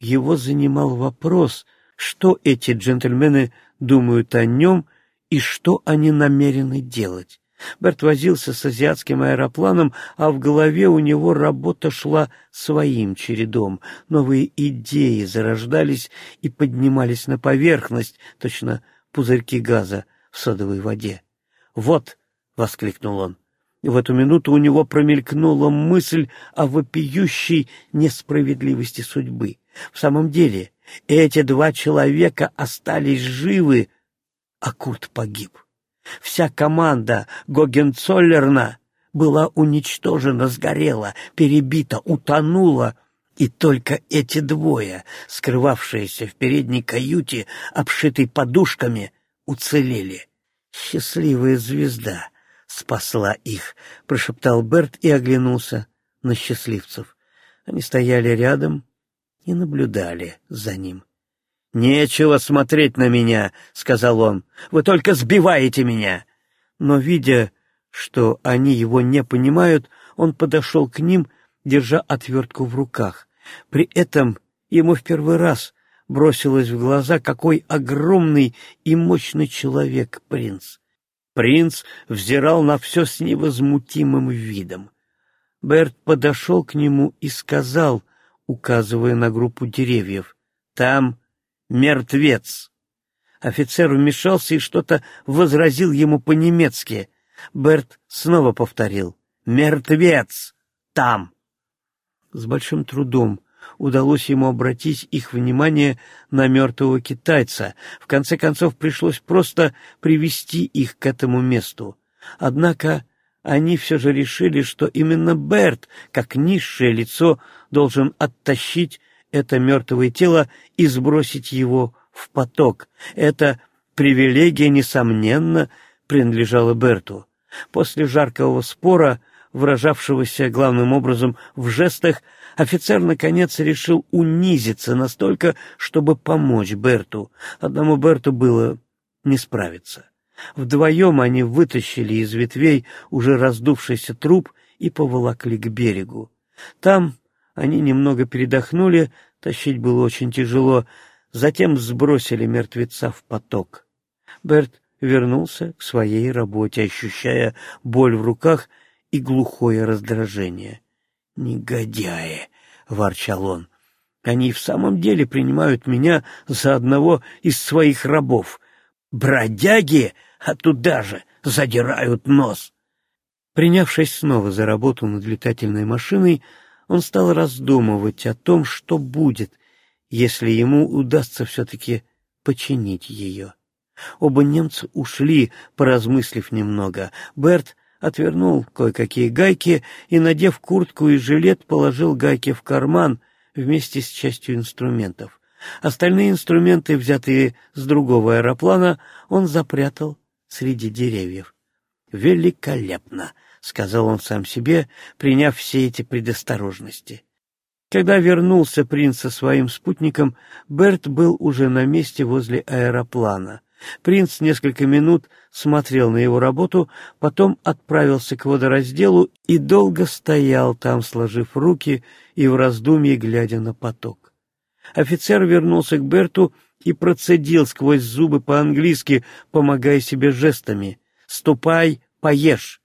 его занимал вопрос, что эти джентльмены думают о нем и что они намерены делать. Берт возился с азиатским аэропланом, а в голове у него работа шла своим чередом. Новые идеи зарождались и поднимались на поверхность, точно пузырьки газа в содовой воде. «Вот!» — воскликнул он. И в эту минуту у него промелькнула мысль о вопиющей несправедливости судьбы. В самом деле, эти два человека остались живы, а Курт погиб. Вся команда Гогенцоллерна была уничтожена, сгорела, перебита, утонула, и только эти двое, скрывавшиеся в передней каюте, обшитой подушками, уцелели. «Счастливая звезда спасла их», — прошептал Берт и оглянулся на счастливцев. Они стояли рядом и наблюдали за ним. «Нечего смотреть на меня», — сказал он. «Вы только сбиваете меня». Но, видя, что они его не понимают, он подошел к ним, держа отвертку в руках. При этом ему в первый раз бросилось в глаза, какой огромный и мощный человек принц. Принц взирал на все с невозмутимым видом. Берт подошел к нему и сказал, указывая на группу деревьев, «Там мертвец!» Офицер вмешался и что-то возразил ему по-немецки. Берт снова повторил, «Мертвец! Там!» С большим трудом удалось ему обратить их внимание на мертвого китайца. В конце концов, пришлось просто привести их к этому месту. Однако они все же решили, что именно Берт, как низшее лицо, должен оттащить это мертвое тело и сбросить его в поток. Эта привилегия, несомненно, принадлежала Берту. После жаркого спора, выражавшегося главным образом в жестах, Офицер, наконец, решил унизиться настолько, чтобы помочь Берту. Одному Берту было не справиться. Вдвоем они вытащили из ветвей уже раздувшийся труп и поволокли к берегу. Там они немного передохнули, тащить было очень тяжело, затем сбросили мертвеца в поток. Берт вернулся к своей работе, ощущая боль в руках и глухое раздражение. «Негодяи!» — ворчал он. «Они в самом деле принимают меня за одного из своих рабов. Бродяги, а туда же задирают нос!» Принявшись снова за работу над летательной машиной, он стал раздумывать о том, что будет, если ему удастся все-таки починить ее. Оба немца ушли, поразмыслив немного. Берт отвернул кое-какие гайки и, надев куртку и жилет, положил гайки в карман вместе с частью инструментов. Остальные инструменты, взятые с другого аэроплана, он запрятал среди деревьев. «Великолепно!» — сказал он сам себе, приняв все эти предосторожности. Когда вернулся принц со своим спутником, Берт был уже на месте возле аэроплана — Принц несколько минут смотрел на его работу, потом отправился к водоразделу и долго стоял там, сложив руки и в раздумье глядя на поток. Офицер вернулся к Берту и процедил сквозь зубы по-английски, помогая себе жестами. «Ступай, поешь!»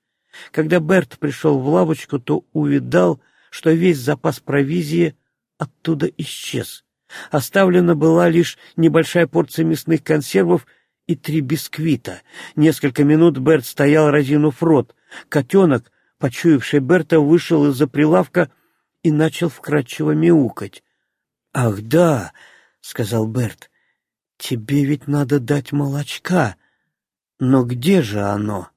Когда Берт пришел в лавочку, то увидал, что весь запас провизии оттуда исчез. Оставлена была лишь небольшая порция мясных консервов и три бисквита. Несколько минут Берт стоял, разинув рот. Котенок, почуявший Берта, вышел из-за прилавка и начал вкрадчиво мяукать. — Ах, да, — сказал Берт, — тебе ведь надо дать молочка. Но где же оно?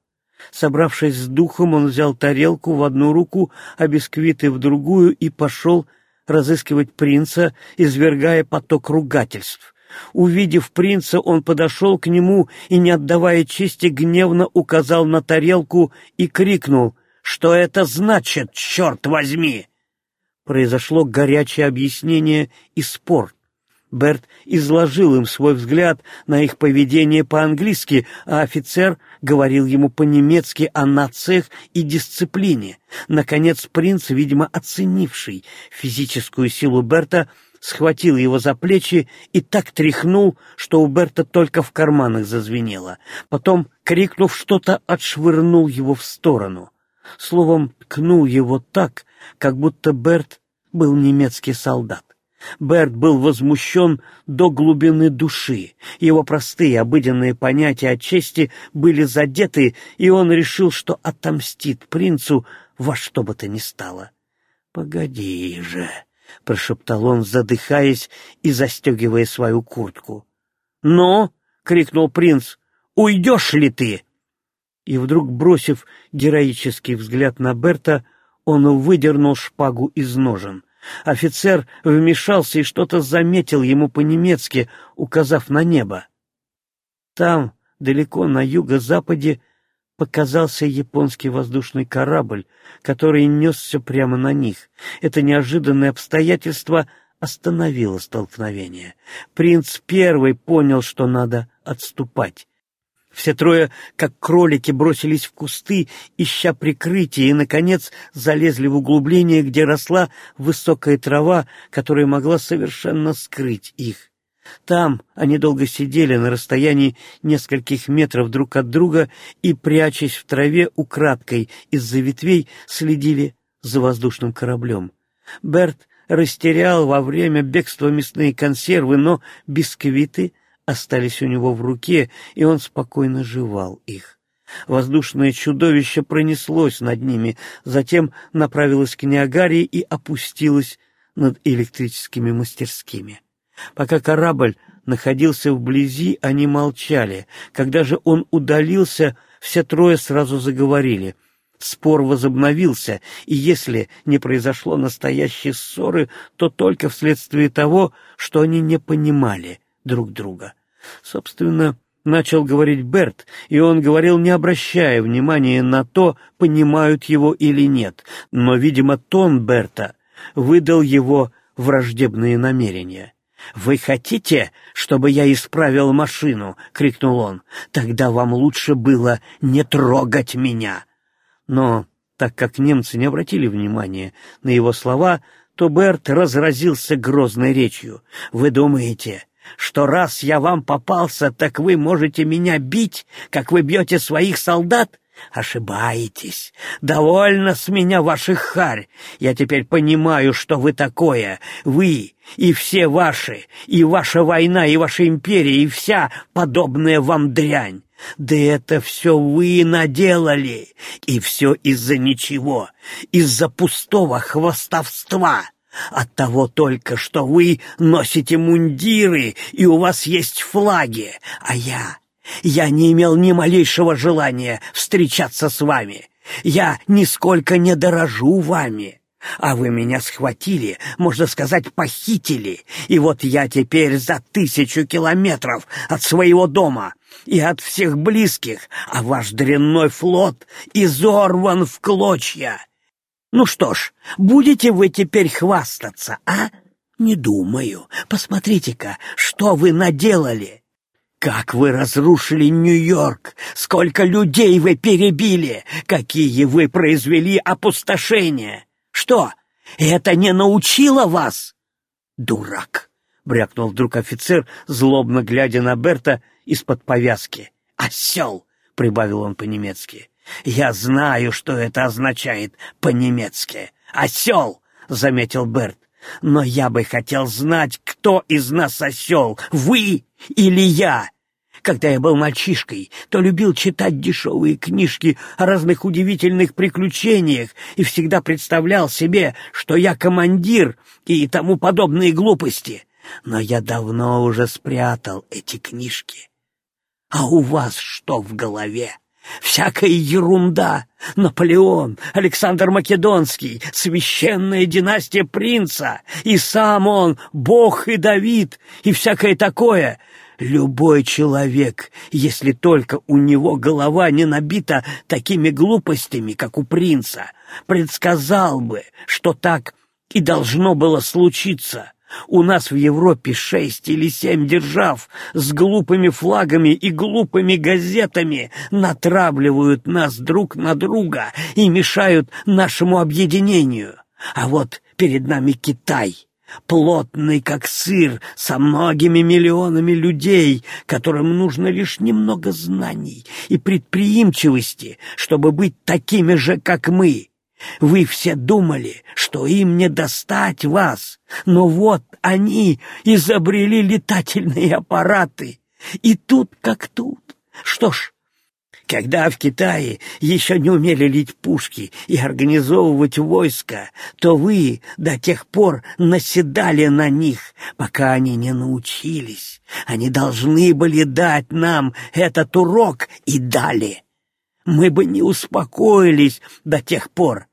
Собравшись с духом, он взял тарелку в одну руку, а бисквиты в другую и пошел разыскивать принца, извергая поток ругательств — Увидев принца, он подошел к нему и, не отдавая чести, гневно указал на тарелку и крикнул «Что это значит, черт возьми?» Произошло горячее объяснение и спор. Берт изложил им свой взгляд на их поведение по-английски, а офицер говорил ему по-немецки о нациях и дисциплине. Наконец принц, видимо, оценивший физическую силу Берта, схватил его за плечи и так тряхнул, что у Берта только в карманах зазвенело. Потом, крикнув что-то, отшвырнул его в сторону. Словом, ткнул его так, как будто Берт был немецкий солдат. Берт был возмущен до глубины души. Его простые обыденные понятия о чести были задеты, и он решил, что отомстит принцу во что бы то ни стало. «Погоди же!» — прошептал он, задыхаясь и застегивая свою куртку. «Но!» — крикнул принц. «Уйдешь ли ты?» И вдруг, бросив героический взгляд на Берта, он выдернул шпагу из ножен. Офицер вмешался и что-то заметил ему по-немецки, указав на небо. Там, далеко на юго-западе, показался японский воздушный корабль, который несся прямо на них. Это неожиданное обстоятельство остановило столкновение. Принц первый понял, что надо отступать. Все трое, как кролики, бросились в кусты, ища прикрытия, и, наконец, залезли в углубление, где росла высокая трава, которая могла совершенно скрыть их. Там они долго сидели на расстоянии нескольких метров друг от друга и, прячась в траве украдкой из-за ветвей, следили за воздушным кораблем. Берт растерял во время бегства мясные консервы, но бисквиты остались у него в руке, и он спокойно жевал их. Воздушное чудовище пронеслось над ними, затем направилось к Ниагаре и опустилось над электрическими мастерскими. Пока корабль находился вблизи, они молчали. Когда же он удалился, все трое сразу заговорили. Спор возобновился, и если не произошло настоящей ссоры, то только вследствие того, что они не понимали друг друга. Собственно, начал говорить Берт, и он говорил, не обращая внимания на то, понимают его или нет, но, видимо, тон Берта выдал его враждебные намерения. «Вы хотите, чтобы я исправил машину?» — крикнул он. «Тогда вам лучше было не трогать меня». Но так как немцы не обратили внимания на его слова, то Берт разразился грозной речью. «Вы думаете, что раз я вам попался, так вы можете меня бить, как вы бьете своих солдат? Ошибаетесь. Довольно с меня ваших харь. Я теперь понимаю, что вы такое. Вы и все ваши, и ваша война, и ваша империя, и вся подобная вам дрянь. Да это все вы наделали, и все из-за ничего, из-за пустого хвостовства. От того только, что вы носите мундиры и у вас есть флаги, а я... Я не имел ни малейшего желания встречаться с вами. Я нисколько не дорожу вами. А вы меня схватили, можно сказать, похитили, и вот я теперь за тысячу километров от своего дома и от всех близких, а ваш дрянной флот изорван в клочья. Ну что ж, будете вы теперь хвастаться, а? Не думаю. Посмотрите-ка, что вы наделали. Как вы разрушили Нью-Йорк! Сколько людей вы перебили! Какие вы произвели опустошения! Что, это не научило вас? Дурак! — брякнул вдруг офицер, злобно глядя на Берта из-под повязки. «Осел!» — прибавил он по-немецки. «Я знаю, что это означает по-немецки. Осел!» — заметил Берт. «Но я бы хотел знать, кто из нас осел, вы или я!» Когда я был мальчишкой, то любил читать дешевые книжки о разных удивительных приключениях и всегда представлял себе, что я командир и тому подобные глупости. Но я давно уже спрятал эти книжки. А у вас что в голове? Всякая ерунда. Наполеон, Александр Македонский, священная династия принца, и сам он, Бог и Давид, и всякое такое. Любой человек, если только у него голова не набита такими глупостями, как у принца, предсказал бы, что так и должно было случиться. У нас в Европе шесть или семь держав с глупыми флагами и глупыми газетами натравливают нас друг на друга и мешают нашему объединению. А вот перед нами Китай, плотный как сыр, со многими миллионами людей, которым нужно лишь немного знаний и предприимчивости, чтобы быть такими же, как мы. Вы все думали, что им не достать вас, но вот они изобрели летательные аппараты. И тут как тут. Что ж, когда в Китае еще не умели лить пушки и организовывать войска, то вы до тех пор наседали на них, пока они не научились. Они должны были дать нам этот урок и дали. Мы бы не успокоились до тех пор.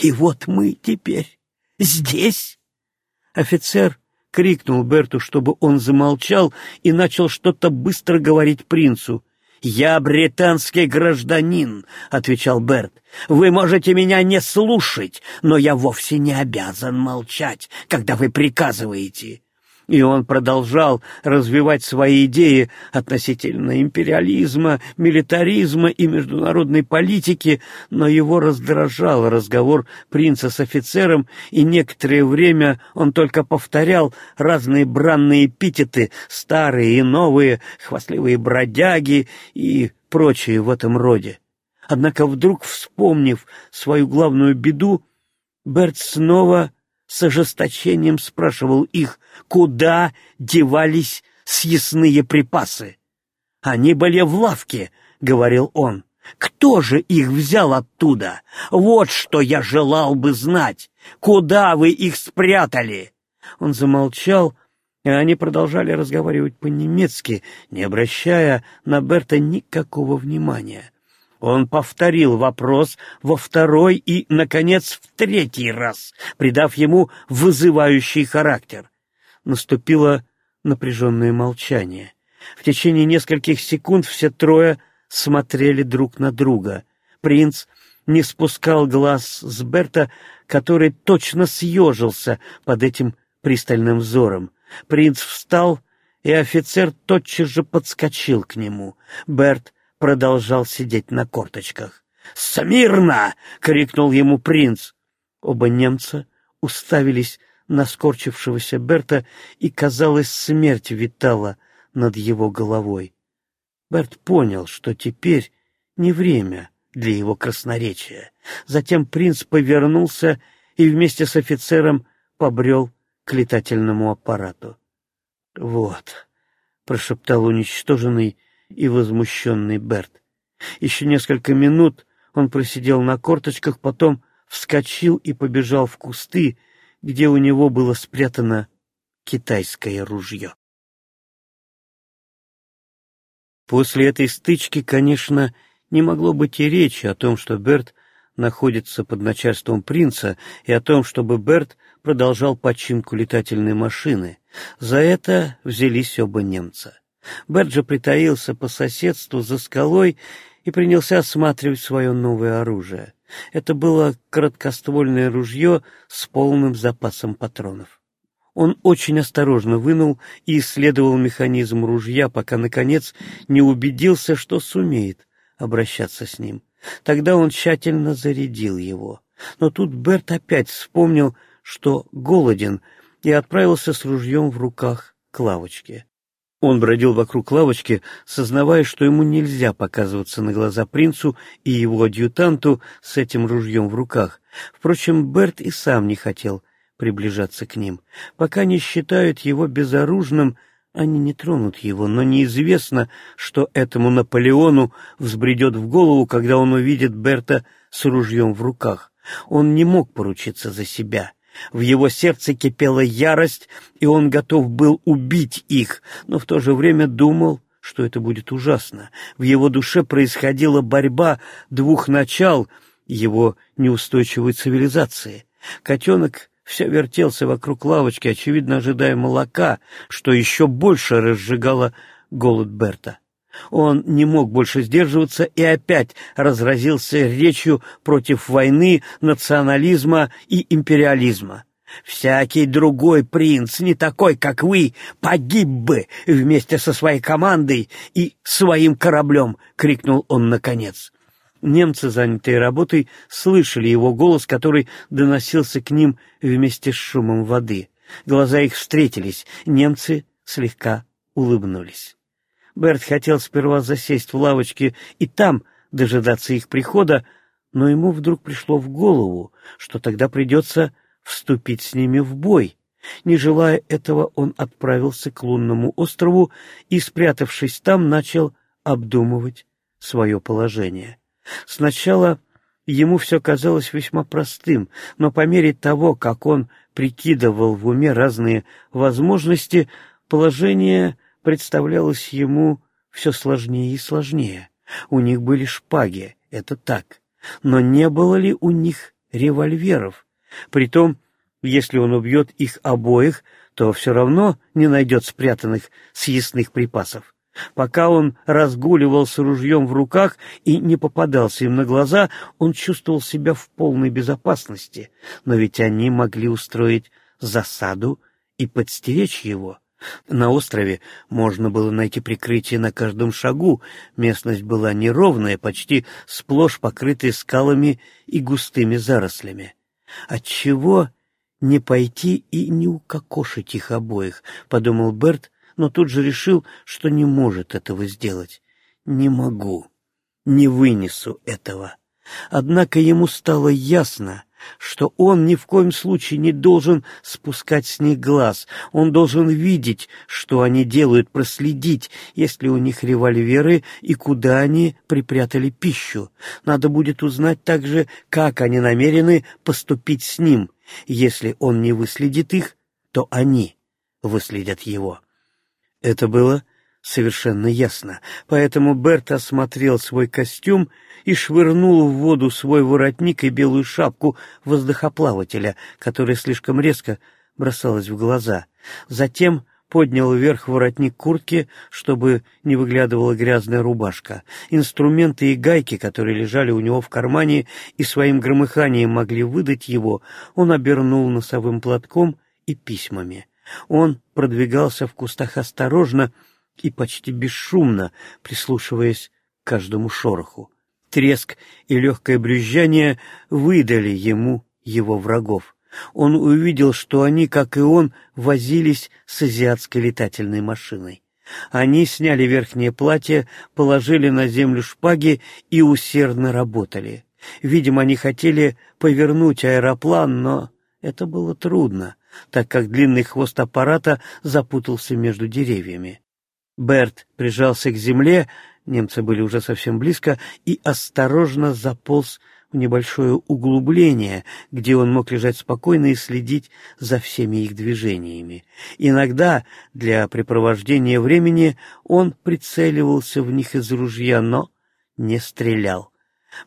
И вот мы теперь здесь. Офицер крикнул Берту, чтобы он замолчал и начал что-то быстро говорить принцу. «Я британский гражданин», — отвечал Берт. «Вы можете меня не слушать, но я вовсе не обязан молчать, когда вы приказываете. И он продолжал развивать свои идеи относительно империализма, милитаризма и международной политики, но его раздражал разговор принца с офицером, и некоторое время он только повторял разные бранные эпитеты, старые и новые, хвастливые бродяги и прочие в этом роде. Однако вдруг, вспомнив свою главную беду, Берт снова с ожесточением спрашивал их, куда девались съестные припасы. «Они были в лавке», — говорил он. «Кто же их взял оттуда? Вот что я желал бы знать. Куда вы их спрятали?» Он замолчал, и они продолжали разговаривать по-немецки, не обращая на Берта никакого внимания. Он повторил вопрос во второй и, наконец, в третий раз, придав ему вызывающий характер. Наступило напряженное молчание. В течение нескольких секунд все трое смотрели друг на друга. Принц не спускал глаз с Берта, который точно съежился под этим пристальным взором. Принц встал, и офицер тотчас же подскочил к нему. Берт продолжал сидеть на корточках. «Смирно!» — крикнул ему принц. Оба немца уставились на скорчившегося Берта, и, казалось, смерть витала над его головой. Берт понял, что теперь не время для его красноречия. Затем принц повернулся и вместе с офицером побрел к летательному аппарату. «Вот», — прошептал уничтоженный и возмущенный Берт. Еще несколько минут он просидел на корточках, потом вскочил и побежал в кусты, где у него было спрятано китайское ружье. После этой стычки, конечно, не могло быть и речи о том, что Берт находится под начальством принца, и о том, чтобы Берт продолжал починку летательной машины. За это взялись оба немца. Берджи притаился по соседству за скалой и принялся осматривать свое новое оружие. Это было короткоствольное ружье с полным запасом патронов. Он очень осторожно вынул и исследовал механизм ружья, пока, наконец, не убедился, что сумеет обращаться с ним. Тогда он тщательно зарядил его. Но тут Берт опять вспомнил, что голоден, и отправился с ружьем в руках к лавочке. Он бродил вокруг лавочки, сознавая, что ему нельзя показываться на глаза принцу и его адъютанту с этим ружьем в руках. Впрочем, Берт и сам не хотел приближаться к ним. Пока не считают его безоружным, они не тронут его, но неизвестно, что этому Наполеону взбредет в голову, когда он увидит Берта с ружьем в руках. Он не мог поручиться за себя. В его сердце кипела ярость, и он готов был убить их, но в то же время думал, что это будет ужасно. В его душе происходила борьба двух начал его неустойчивой цивилизации. Котенок все вертелся вокруг лавочки, очевидно ожидая молока, что еще больше разжигало голод Берта. Он не мог больше сдерживаться и опять разразился речью против войны, национализма и империализма. «Всякий другой принц, не такой, как вы, погиб бы вместе со своей командой и своим кораблем!» — крикнул он наконец. Немцы, занятые работой, слышали его голос, который доносился к ним вместе с шумом воды. Глаза их встретились, немцы слегка улыбнулись. Берт хотел сперва засесть в лавочке и там дожидаться их прихода, но ему вдруг пришло в голову, что тогда придется вступить с ними в бой. Не желая этого, он отправился к лунному острову и, спрятавшись там, начал обдумывать свое положение. Сначала ему все казалось весьма простым, но по мере того, как он прикидывал в уме разные возможности, положение представлялось ему все сложнее и сложнее. У них были шпаги, это так, но не было ли у них револьверов? Притом, если он убьет их обоих, то все равно не найдет спрятанных съестных припасов. Пока он разгуливал с ружьем в руках и не попадался им на глаза, он чувствовал себя в полной безопасности, но ведь они могли устроить засаду и подстеречь его. На острове можно было найти прикрытие на каждом шагу, местность была неровная, почти сплошь покрытая скалами и густыми зарослями. Отчего не пойти и не укокошить их обоих, — подумал Берт, но тут же решил, что не может этого сделать. Не могу, не вынесу этого. Однако ему стало ясно, что он ни в коем случае не должен спускать с них глаз, он должен видеть, что они делают, проследить, есть ли у них револьверы и куда они припрятали пищу. Надо будет узнать также, как они намерены поступить с ним. Если он не выследит их, то они выследят его. Это было совершенно ясно, поэтому Берт осмотрел свой костюм и швырнул в воду свой воротник и белую шапку воздухоплавателя, которая слишком резко бросалась в глаза. Затем поднял вверх воротник куртки, чтобы не выглядывала грязная рубашка. Инструменты и гайки, которые лежали у него в кармане и своим громыханием могли выдать его, он обернул носовым платком и письмами. Он продвигался в кустах осторожно и почти бесшумно, прислушиваясь к каждому шороху. Треск и легкое брюзжание выдали ему его врагов. Он увидел, что они, как и он, возились с азиатской летательной машиной. Они сняли верхнее платье, положили на землю шпаги и усердно работали. Видимо, они хотели повернуть аэроплан, но это было трудно так как длинный хвост аппарата запутался между деревьями. Берт прижался к земле, немцы были уже совсем близко, и осторожно заполз в небольшое углубление, где он мог лежать спокойно и следить за всеми их движениями. Иногда для препровождения времени он прицеливался в них из ружья, но не стрелял.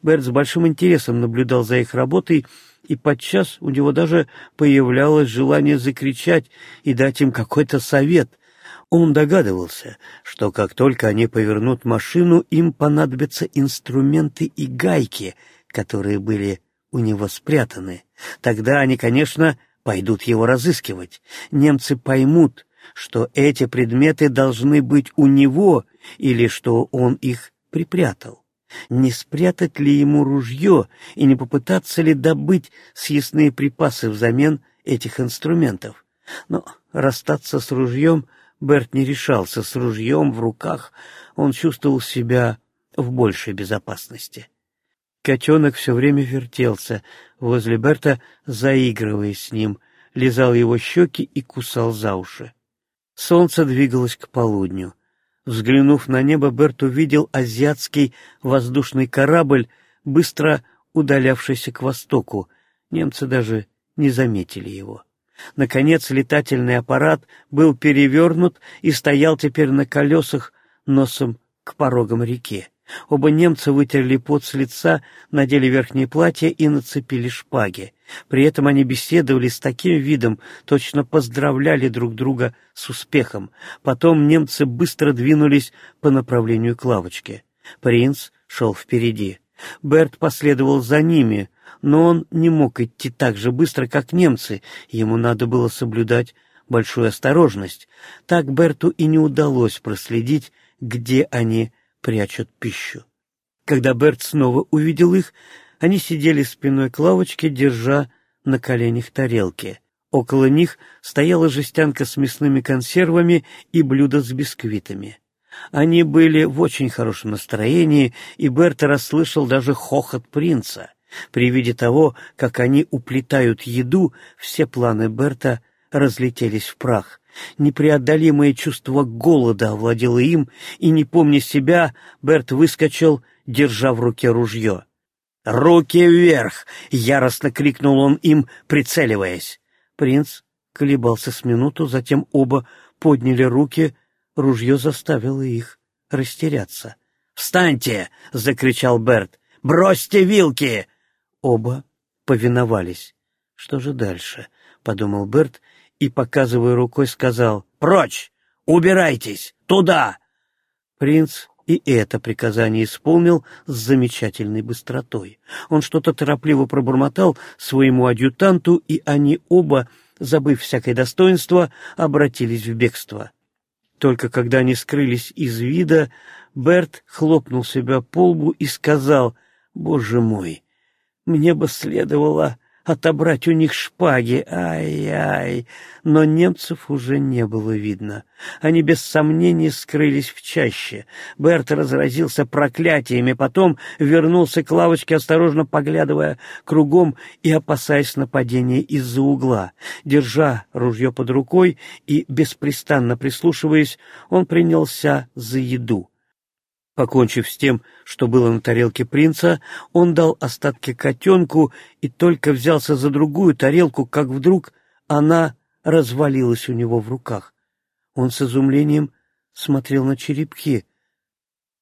Берт с большим интересом наблюдал за их работой и подчас у него даже появлялось желание закричать и дать им какой-то совет. Он догадывался, что как только они повернут машину, им понадобятся инструменты и гайки, которые были у него спрятаны. Тогда они, конечно, пойдут его разыскивать. Немцы поймут, что эти предметы должны быть у него или что он их припрятал. Не спрятать ли ему ружье и не попытаться ли добыть съестные припасы взамен этих инструментов? Но расстаться с ружьем Берт не решался. С ружьем в руках он чувствовал себя в большей безопасности. Котенок все время вертелся возле Берта, заигрывая с ним, лизал его щеки и кусал за уши. Солнце двигалось к полудню. Взглянув на небо, Берт увидел азиатский воздушный корабль, быстро удалявшийся к востоку. Немцы даже не заметили его. Наконец летательный аппарат был перевернут и стоял теперь на колесах носом к порогам реки. Оба немца вытерли пот с лица, надели верхнее платье и нацепили шпаги. При этом они беседовали с таким видом, точно поздравляли друг друга с успехом. Потом немцы быстро двинулись по направлению к лавочке. Принц шел впереди. Берт последовал за ними, но он не мог идти так же быстро, как немцы, ему надо было соблюдать большую осторожность. Так Берту и не удалось проследить, где они прячут пищу. Когда Берт снова увидел их, они сидели спиной к лавочке, держа на коленях тарелки. Около них стояла жестянка с мясными консервами и блюдо с бисквитами. Они были в очень хорошем настроении, и Берта расслышал даже хохот принца. При виде того, как они уплетают еду, все планы Берта разлетелись в прах. Непреодолимое чувство голода овладело им, и, не помня себя, Берт выскочил, держа в руке ружье. «Руки вверх!» — яростно крикнул он им, прицеливаясь. Принц колебался с минуту, затем оба подняли руки, ружье заставило их растеряться. «Встаньте!» — закричал Берт. «Бросьте вилки!» Оба повиновались. «Что же дальше?» — подумал Берт и, показывая рукой, сказал «Прочь! Убирайтесь! Туда!» Принц и это приказание исполнил с замечательной быстротой. Он что-то торопливо пробормотал своему адъютанту, и они оба, забыв всякое достоинство, обратились в бегство. Только когда они скрылись из вида, Берт хлопнул себя по лбу и сказал, «Боже мой, мне бы следовало отобрать у них шпаги. Ай-ай! Но немцев уже не было видно. Они без сомнений скрылись в чаще. Берт разразился проклятиями, потом вернулся к лавочке, осторожно поглядывая кругом и опасаясь нападения из-за угла. Держа ружье под рукой и беспрестанно прислушиваясь, он принялся за еду. Покончив с тем, что было на тарелке принца, он дал остатки котенку и только взялся за другую тарелку, как вдруг она развалилась у него в руках. Он с изумлением смотрел на черепки.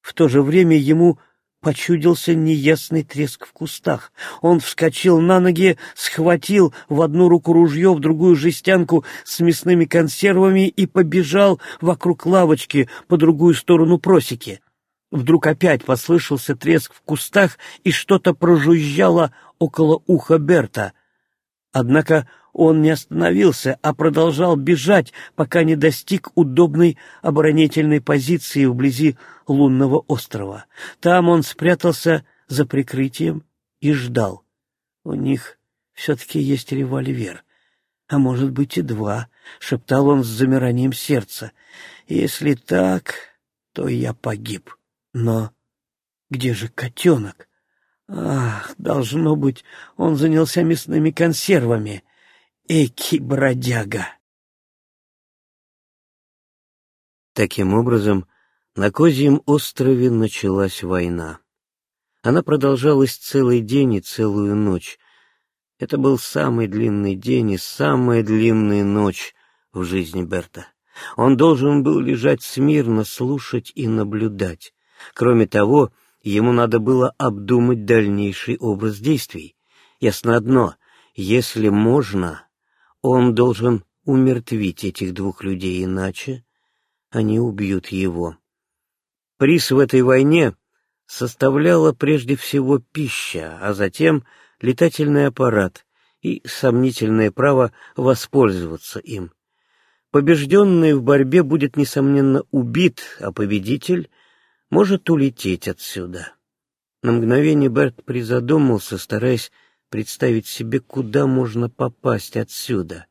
В то же время ему почудился неясный треск в кустах. Он вскочил на ноги, схватил в одну руку ружье, в другую жестянку с мясными консервами и побежал вокруг лавочки по другую сторону просеки. Вдруг опять послышался треск в кустах, и что-то прожужжало около уха Берта. Однако он не остановился, а продолжал бежать, пока не достиг удобной оборонительной позиции вблизи лунного острова. Там он спрятался за прикрытием и ждал. У них все-таки есть револьвер, а может быть и два, — шептал он с замиранием сердца. Если так, то я погиб. Но где же котенок? Ах, должно быть, он занялся мясными консервами. Эки бродяга! Таким образом, на Козьем острове началась война. Она продолжалась целый день и целую ночь. Это был самый длинный день и самая длинная ночь в жизни Берта. Он должен был лежать смирно, слушать и наблюдать. Кроме того, ему надо было обдумать дальнейший образ действий. Ясно одно, если можно, он должен умертвить этих двух людей, иначе они убьют его. Приз в этой войне составляла прежде всего пища, а затем летательный аппарат и сомнительное право воспользоваться им. Побежденный в борьбе будет, несомненно, убит, а победитель может улететь отсюда. На мгновение Берт призадумался, стараясь представить себе, куда можно попасть отсюда.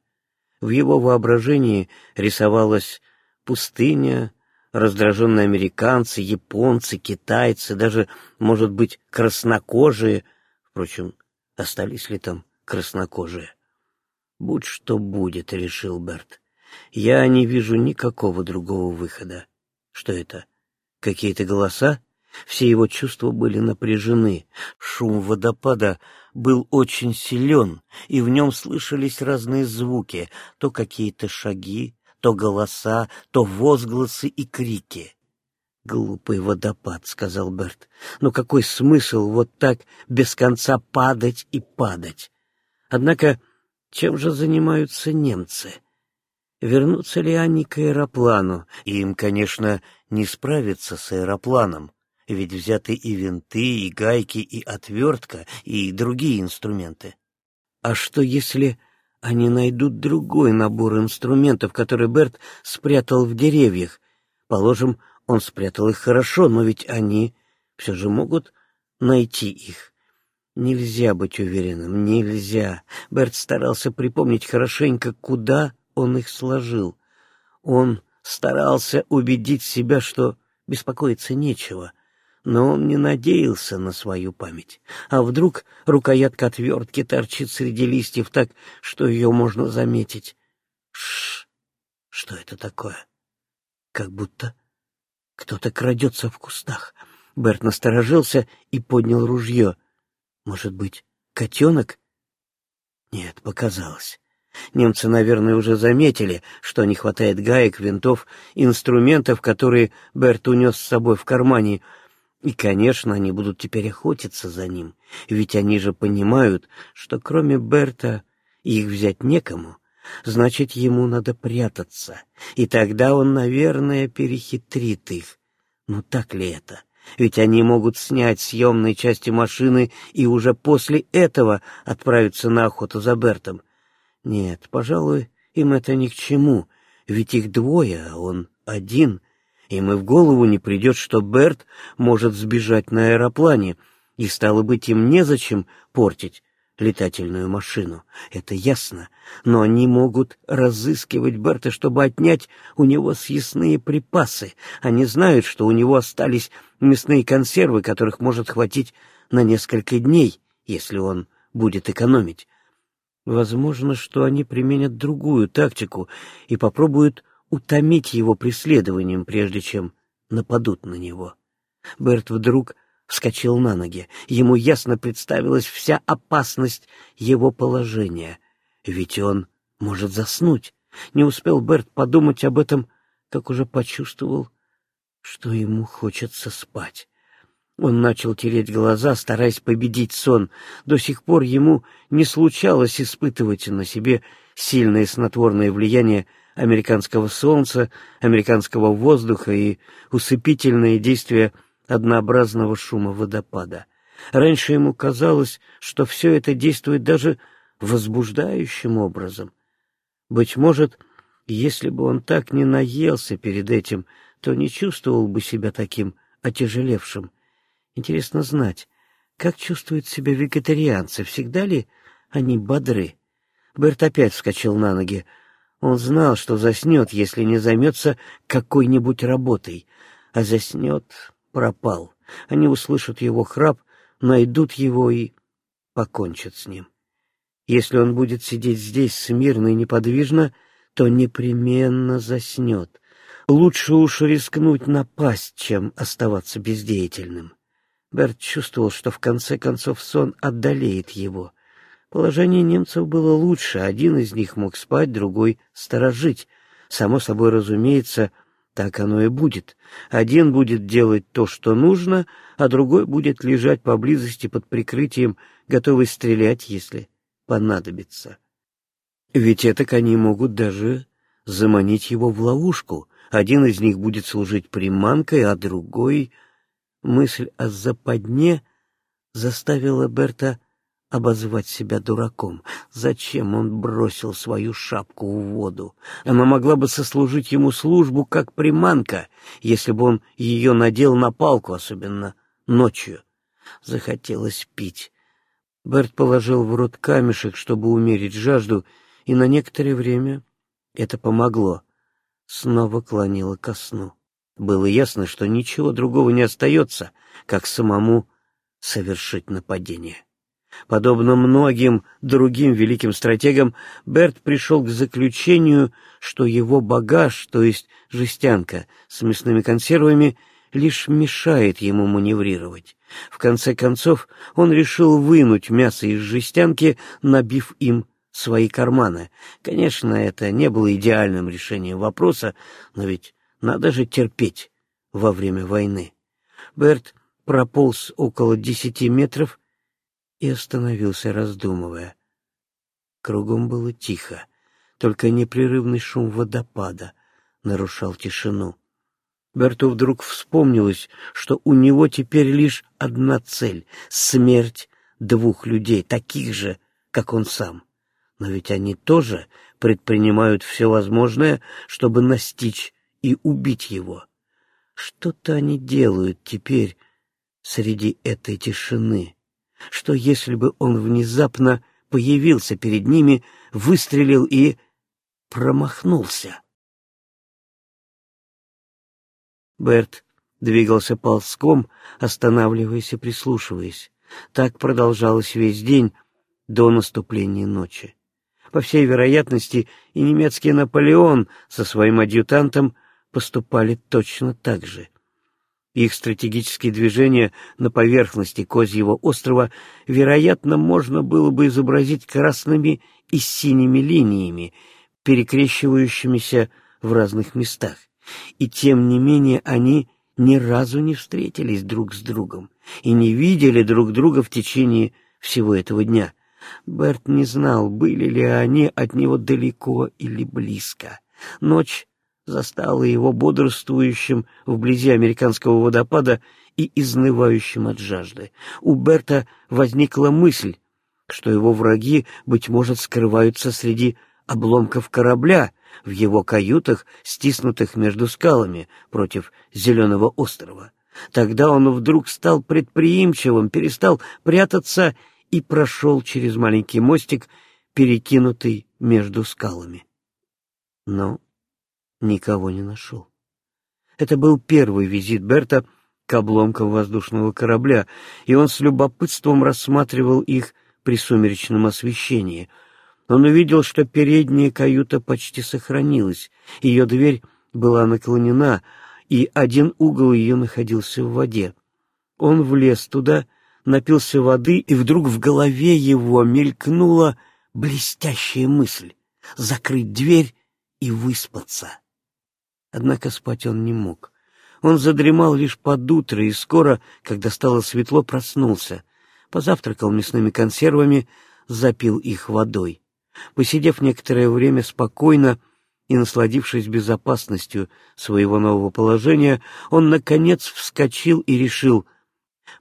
В его воображении рисовалась пустыня, раздраженные американцы, японцы, китайцы, даже, может быть, краснокожие. Впрочем, остались ли там краснокожие? «Будь что будет», — решил Берт. «Я не вижу никакого другого выхода. Что это?» Какие-то голоса? Все его чувства были напряжены. Шум водопада был очень силен, и в нем слышались разные звуки, то какие-то шаги, то голоса, то возгласы и крики. «Глупый водопад», — сказал Берт. «Но какой смысл вот так без конца падать и падать? Однако чем же занимаются немцы?» Вернутся ли они к аэроплану? Им, конечно, не справиться с аэропланом, ведь взяты и винты, и гайки, и отвертка, и другие инструменты. А что если они найдут другой набор инструментов, который Берт спрятал в деревьях? Положим, он спрятал их хорошо, но ведь они все же могут найти их. Нельзя быть уверенным, нельзя. Берт старался припомнить хорошенько, куда он их сложил. Он старался убедить себя, что беспокоиться нечего, но он не надеялся на свою память. А вдруг рукоятка отвертки торчит среди листьев так, что ее можно заметить? Шш! Что это такое? Как будто кто-то крадется в кустах. Берт насторожился и поднял ружье. Может быть, котенок? Нет, показалось. Немцы, наверное, уже заметили, что не хватает гаек, винтов, инструментов, которые Берт унес с собой в кармане. И, конечно, они будут теперь охотиться за ним, ведь они же понимают, что кроме Берта их взять некому. Значит, ему надо прятаться, и тогда он, наверное, перехитрит их. Но так ли это? Ведь они могут снять съемные части машины и уже после этого отправиться на охоту за Бертом. Нет, пожалуй, им это ни к чему, ведь их двое, а он один. Им и в голову не придет, что Берт может сбежать на аэроплане, и стало быть, им незачем портить летательную машину. Это ясно, но они могут разыскивать Берта, чтобы отнять у него съестные припасы. Они знают, что у него остались мясные консервы, которых может хватить на несколько дней, если он будет экономить. Возможно, что они применят другую тактику и попробуют утомить его преследованием, прежде чем нападут на него. Берт вдруг вскочил на ноги. Ему ясно представилась вся опасность его положения. Ведь он может заснуть. Не успел Берт подумать об этом, как уже почувствовал, что ему хочется спать. Он начал тереть глаза, стараясь победить сон. До сих пор ему не случалось испытывать на себе сильное снотворное влияние американского солнца, американского воздуха и усыпительные действия однообразного шума водопада. Раньше ему казалось, что все это действует даже возбуждающим образом. Быть может, если бы он так не наелся перед этим, то не чувствовал бы себя таким отяжелевшим. Интересно знать, как чувствуют себя вегетарианцы, всегда ли они бодры? Берт опять вскочил на ноги. Он знал, что заснет, если не займется какой-нибудь работой. А заснет — пропал. Они услышат его храп, найдут его и покончат с ним. Если он будет сидеть здесь смирно и неподвижно, то непременно заснет. Лучше уж рискнуть напасть, чем оставаться бездеятельным. Берт чувствовал, что в конце концов сон отдалеет его. Положение немцев было лучше, один из них мог спать, другой — сторожить. Само собой разумеется, так оно и будет. Один будет делать то, что нужно, а другой будет лежать поблизости под прикрытием, готовый стрелять, если понадобится. Ведь это они могут даже заманить его в ловушку. Один из них будет служить приманкой, а другой Мысль о западне заставила Берта обозвать себя дураком. Зачем он бросил свою шапку в воду? Она могла бы сослужить ему службу как приманка, если бы он ее надел на палку, особенно ночью. Захотелось пить. Берт положил в рот камешек, чтобы умерить жажду, и на некоторое время это помогло. Снова клонило ко сну. Было ясно, что ничего другого не остается, как самому совершить нападение. Подобно многим другим великим стратегам, Берт пришел к заключению, что его багаж, то есть жестянка с мясными консервами, лишь мешает ему маневрировать. В конце концов, он решил вынуть мясо из жестянки, набив им свои карманы. Конечно, это не было идеальным решением вопроса, но ведь надо же терпеть во время войны. Берт прополз около десяти метров и остановился, раздумывая. Кругом было тихо, только непрерывный шум водопада нарушал тишину. Берту вдруг вспомнилось, что у него теперь лишь одна цель — смерть двух людей, таких же, как он сам. Но ведь они тоже предпринимают все возможное, чтобы настичь и убить его. Что-то они делают теперь среди этой тишины. Что если бы он внезапно появился перед ними, выстрелил и промахнулся? Берт двигался ползком, останавливаясь и прислушиваясь. Так продолжалось весь день до наступления ночи. По всей вероятности, и немецкий Наполеон со своим адъютантом поступали точно так же. Их стратегические движения на поверхности Козьего острова, вероятно, можно было бы изобразить красными и синими линиями, перекрещивающимися в разных местах. И тем не менее они ни разу не встретились друг с другом и не видели друг друга в течение всего этого дня. Берт не знал, были ли они от него далеко или близко. Ночь застала его бодрствующим вблизи американского водопада и изнывающим от жажды. У Берта возникла мысль, что его враги, быть может, скрываются среди обломков корабля в его каютах, стиснутых между скалами против Зеленого острова. Тогда он вдруг стал предприимчивым, перестал прятаться и прошел через маленький мостик, перекинутый между скалами. Но никого не нашел. Это был первый визит Берта к обломкам воздушного корабля, и он с любопытством рассматривал их при сумеречном освещении. Он увидел, что передняя каюта почти сохранилась, ее дверь была наклонена, и один угол ее находился в воде. Он влез туда, напился воды, и вдруг в голове его мелькнула блестящая мысль — закрыть дверь и выспаться. Однако спать он не мог. Он задремал лишь под утро и скоро, когда стало светло, проснулся. Позавтракал мясными консервами, запил их водой. Посидев некоторое время спокойно и насладившись безопасностью своего нового положения, он, наконец, вскочил и решил,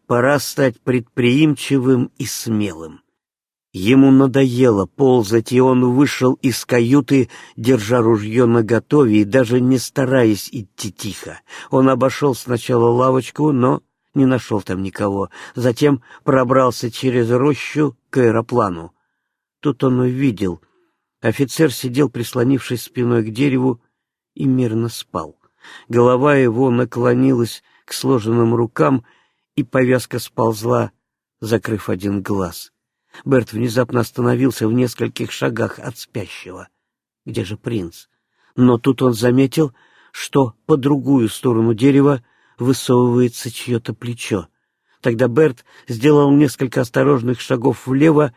пора стать предприимчивым и смелым. Ему надоело ползать, и он вышел из каюты, держа ружье наготове и даже не стараясь идти тихо. Он обошел сначала лавочку, но не нашел там никого. Затем пробрался через рощу к аэроплану. Тут он увидел. Офицер сидел, прислонившись спиной к дереву, и мирно спал. Голова его наклонилась к сложенным рукам, и повязка сползла, закрыв один глаз. Берт внезапно остановился в нескольких шагах от спящего. Где же принц? Но тут он заметил, что по другую сторону дерева высовывается чье-то плечо. Тогда Берт сделал несколько осторожных шагов влево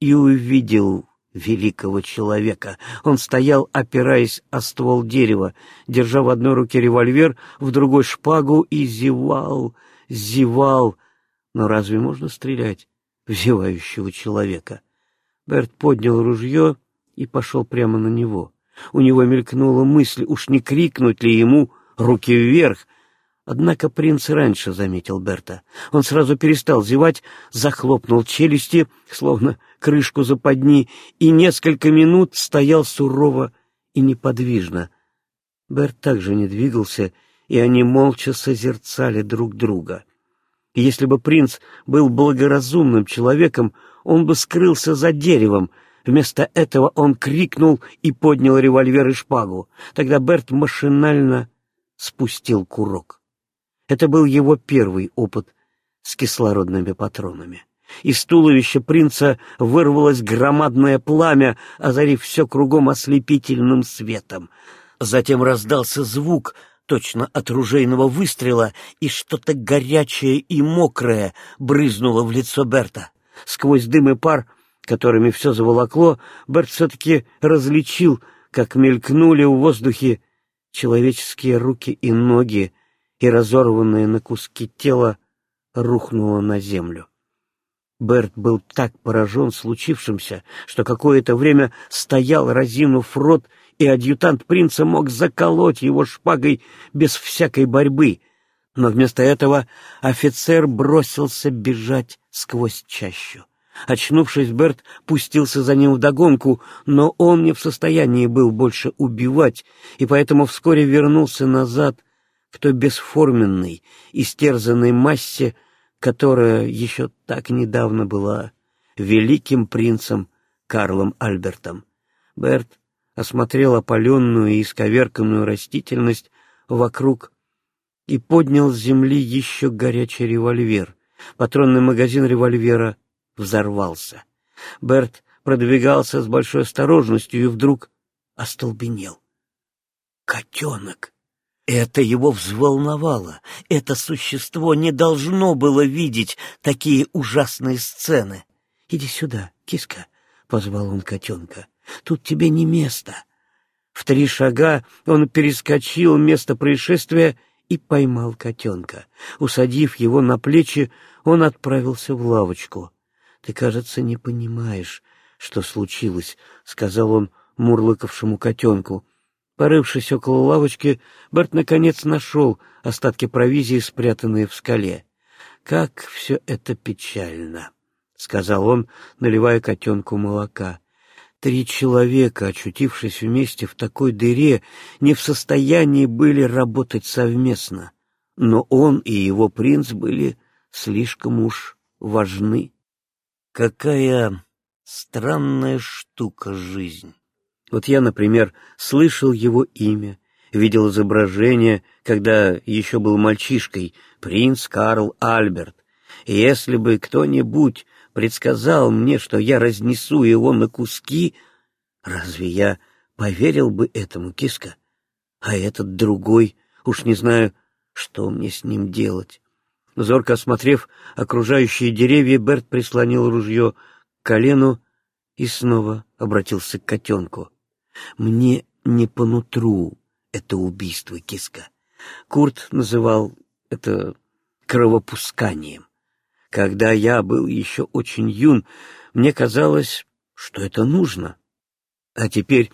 и увидел великого человека. Он стоял, опираясь о ствол дерева, держа в одной руке револьвер, в другой шпагу и зевал, зевал. Но разве можно стрелять? Взевающего человека. Берт поднял ружье и пошел прямо на него. У него мелькнула мысль, уж не крикнуть ли ему «руки вверх!» Однако принц раньше заметил Берта. Он сразу перестал зевать, захлопнул челюсти, словно крышку западни, и несколько минут стоял сурово и неподвижно. Берт также не двигался, и они молча созерцали друг друга — и если бы принц был благоразумным человеком, он бы скрылся за деревом. Вместо этого он крикнул и поднял револьвер и шпагу. Тогда Берт машинально спустил курок. Это был его первый опыт с кислородными патронами. Из туловища принца вырвалось громадное пламя, озарив все кругом ослепительным светом. Затем раздался звук — точно от ружейного выстрела, и что-то горячее и мокрое брызнуло в лицо Берта. Сквозь дым и пар, которыми все заволокло, Берт все-таки различил, как мелькнули в воздухе человеческие руки и ноги, и разорванное на куски тело рухнуло на землю. Берт был так поражен случившимся, что какое-то время стоял, разинув рот и адъютант принца мог заколоть его шпагой без всякой борьбы, но вместо этого офицер бросился бежать сквозь чащу. Очнувшись, Берт пустился за ним вдогонку, но он не в состоянии был больше убивать, и поэтому вскоре вернулся назад к той бесформенной, истерзанной массе, которая еще так недавно была великим принцем Карлом Альбертом. Берт осмотрел опаленную и исковерканную растительность вокруг и поднял с земли еще горячий револьвер. Патронный магазин револьвера взорвался. Берт продвигался с большой осторожностью и вдруг остолбенел. Котенок! Это его взволновало. Это существо не должно было видеть такие ужасные сцены. — Иди сюда, киска, — позвал он котенка. — Тут тебе не место. В три шага он перескочил место происшествия и поймал котенка. Усадив его на плечи, он отправился в лавочку. — Ты, кажется, не понимаешь, что случилось, — сказал он мурлыкавшему котенку. Порывшись около лавочки, Берт наконец нашел остатки провизии, спрятанные в скале. «Как все это печально!» — сказал он, наливая котенку молока. Три человека, очутившись вместе в такой дыре, не в состоянии были работать совместно, но он и его принц были слишком уж важны. Какая странная штука жизнь! Вот я, например, слышал его имя, видел изображение, когда еще был мальчишкой, принц Карл Альберт. И если бы кто-нибудь предсказал мне, что я разнесу его на куски, разве я поверил бы этому, киска? А этот другой, уж не знаю, что мне с ним делать. Зорко осмотрев окружающие деревья, Берт прислонил ружье к колену и снова обратился к котенку. Мне не по нутру это убийство киска. Курт называл это кровопусканием. Когда я был еще очень юн, мне казалось, что это нужно. А теперь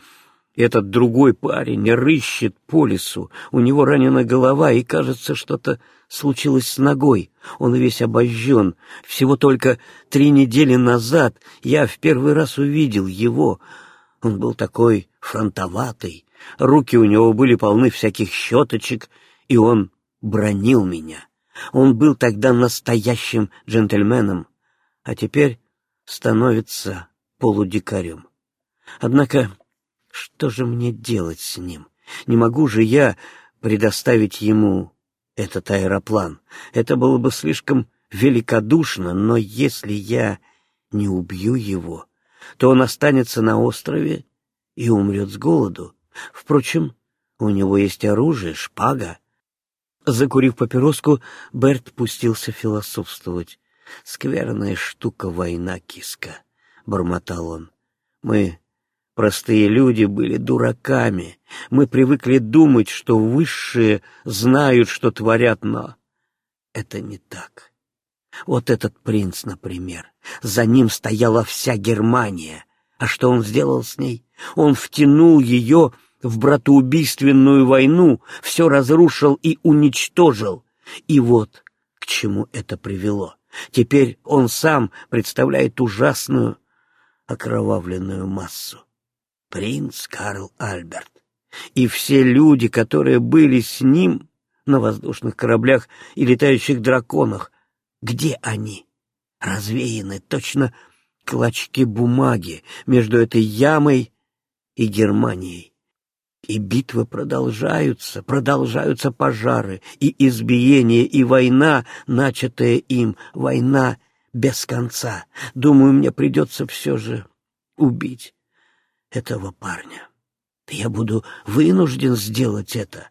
этот другой парень рыщет по лесу, у него ранена голова, и, кажется, что-то случилось с ногой. Он весь обожжен. Всего только три недели назад я в первый раз увидел его. Он был такой фронтоватый, руки у него были полны всяких щеточек, и он бронил меня. Он был тогда настоящим джентльменом, а теперь становится полудикарем. Однако, что же мне делать с ним? Не могу же я предоставить ему этот аэроплан. Это было бы слишком великодушно, но если я не убью его, то он останется на острове и умрет с голоду. Впрочем, у него есть оружие, шпага. Закурив папироску, Берт пустился философствовать. «Скверная штука война, киска», — бормотал он. «Мы, простые люди, были дураками. Мы привыкли думать, что высшие знают, что творят, но это не так. Вот этот принц, например, за ним стояла вся Германия. А что он сделал с ней? Он втянул ее в братоубийственную войну, все разрушил и уничтожил. И вот к чему это привело. Теперь он сам представляет ужасную окровавленную массу. Принц Карл Альберт. И все люди, которые были с ним на воздушных кораблях и летающих драконах, где они? Развеяны точно клочки бумаги между этой ямой и Германией. И битвы продолжаются, продолжаются пожары и избиения, и война, начатая им, война без конца. Думаю, мне придется все же убить этого парня. Я буду вынужден сделать это.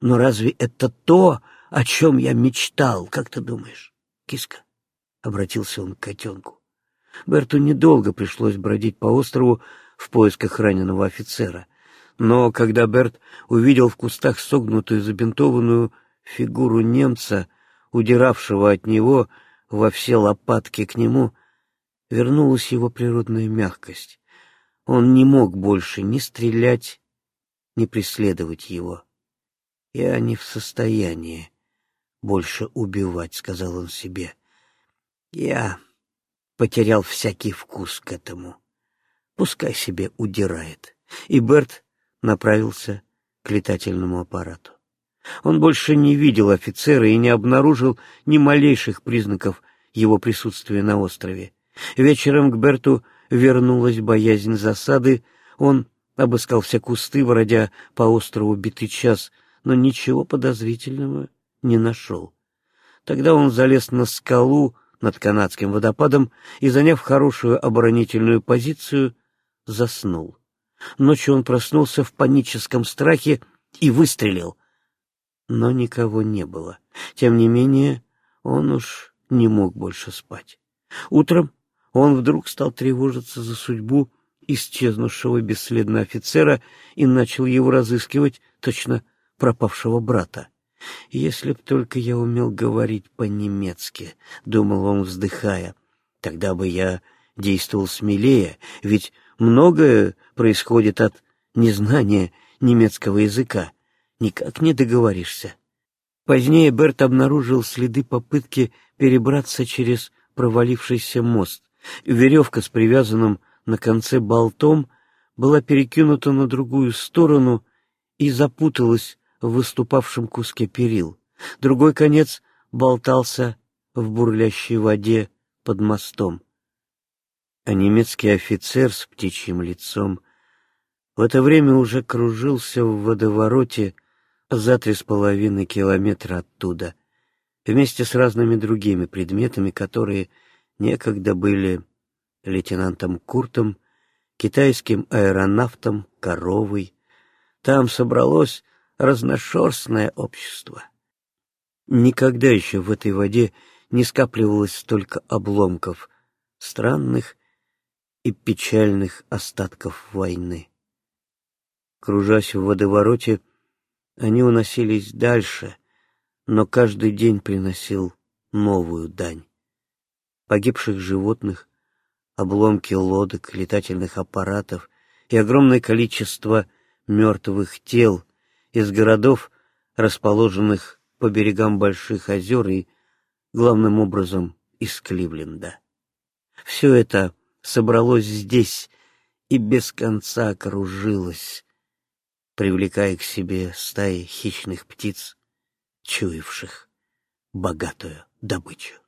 Но разве это то, о чем я мечтал, как ты думаешь, киска? — обратился он к котенку. Берту недолго пришлось бродить по острову в поисках раненого офицера. Но когда Берт увидел в кустах согнутую забинтованную фигуру немца, удиравшего от него во все лопатки к нему, вернулась его природная мягкость. Он не мог больше ни стрелять, ни преследовать его. «Я не в состоянии больше убивать», — сказал он себе. «Я потерял всякий вкус к этому. Пускай себе удирает. И Берт направился к летательному аппарату. Он больше не видел офицера и не обнаружил ни малейших признаков его присутствия на острове. Вечером к Берту вернулась боязнь засады, он обыскал все кусты, бродя по острову битый час, но ничего подозрительного не нашел. Тогда он залез на скалу над канадским водопадом и, заняв хорошую оборонительную позицию, заснул. Ночью он проснулся в паническом страхе и выстрелил. Но никого не было. Тем не менее, он уж не мог больше спать. Утром он вдруг стал тревожиться за судьбу исчезнувшего бесследно офицера и начал его разыскивать, точно пропавшего брата. «Если б только я умел говорить по-немецки», — думал он, вздыхая, — «тогда бы я действовал смелее, ведь многое происходит от незнания немецкого языка. Никак не договоришься». Позднее Берт обнаружил следы попытки перебраться через провалившийся мост. Веревка с привязанным на конце болтом была перекинута на другую сторону и запуталась в выступавшем куске перил. Другой конец болтался в бурлящей воде под мостом. А немецкий офицер с птичьим лицом в это время уже кружился в водовороте за три с половиной километра оттуда, вместе с разными другими предметами, которые некогда были лейтенантом Куртом, китайским аэронавтом, коровой. Там собралось разношерстное общество. Никогда еще в этой воде не скапливалось столько обломков, странных и печальных остатков войны. Кружась в водовороте, они уносились дальше, но каждый день приносил новую дань. Погибших животных, обломки лодок, летательных аппаратов и огромное количество мертвых тел из городов, расположенных по берегам больших озер и, главным образом, из Кливленда. Все это собралось здесь и без конца окружилось, привлекая к себе стаи хищных птиц, чуявших богатую добычу.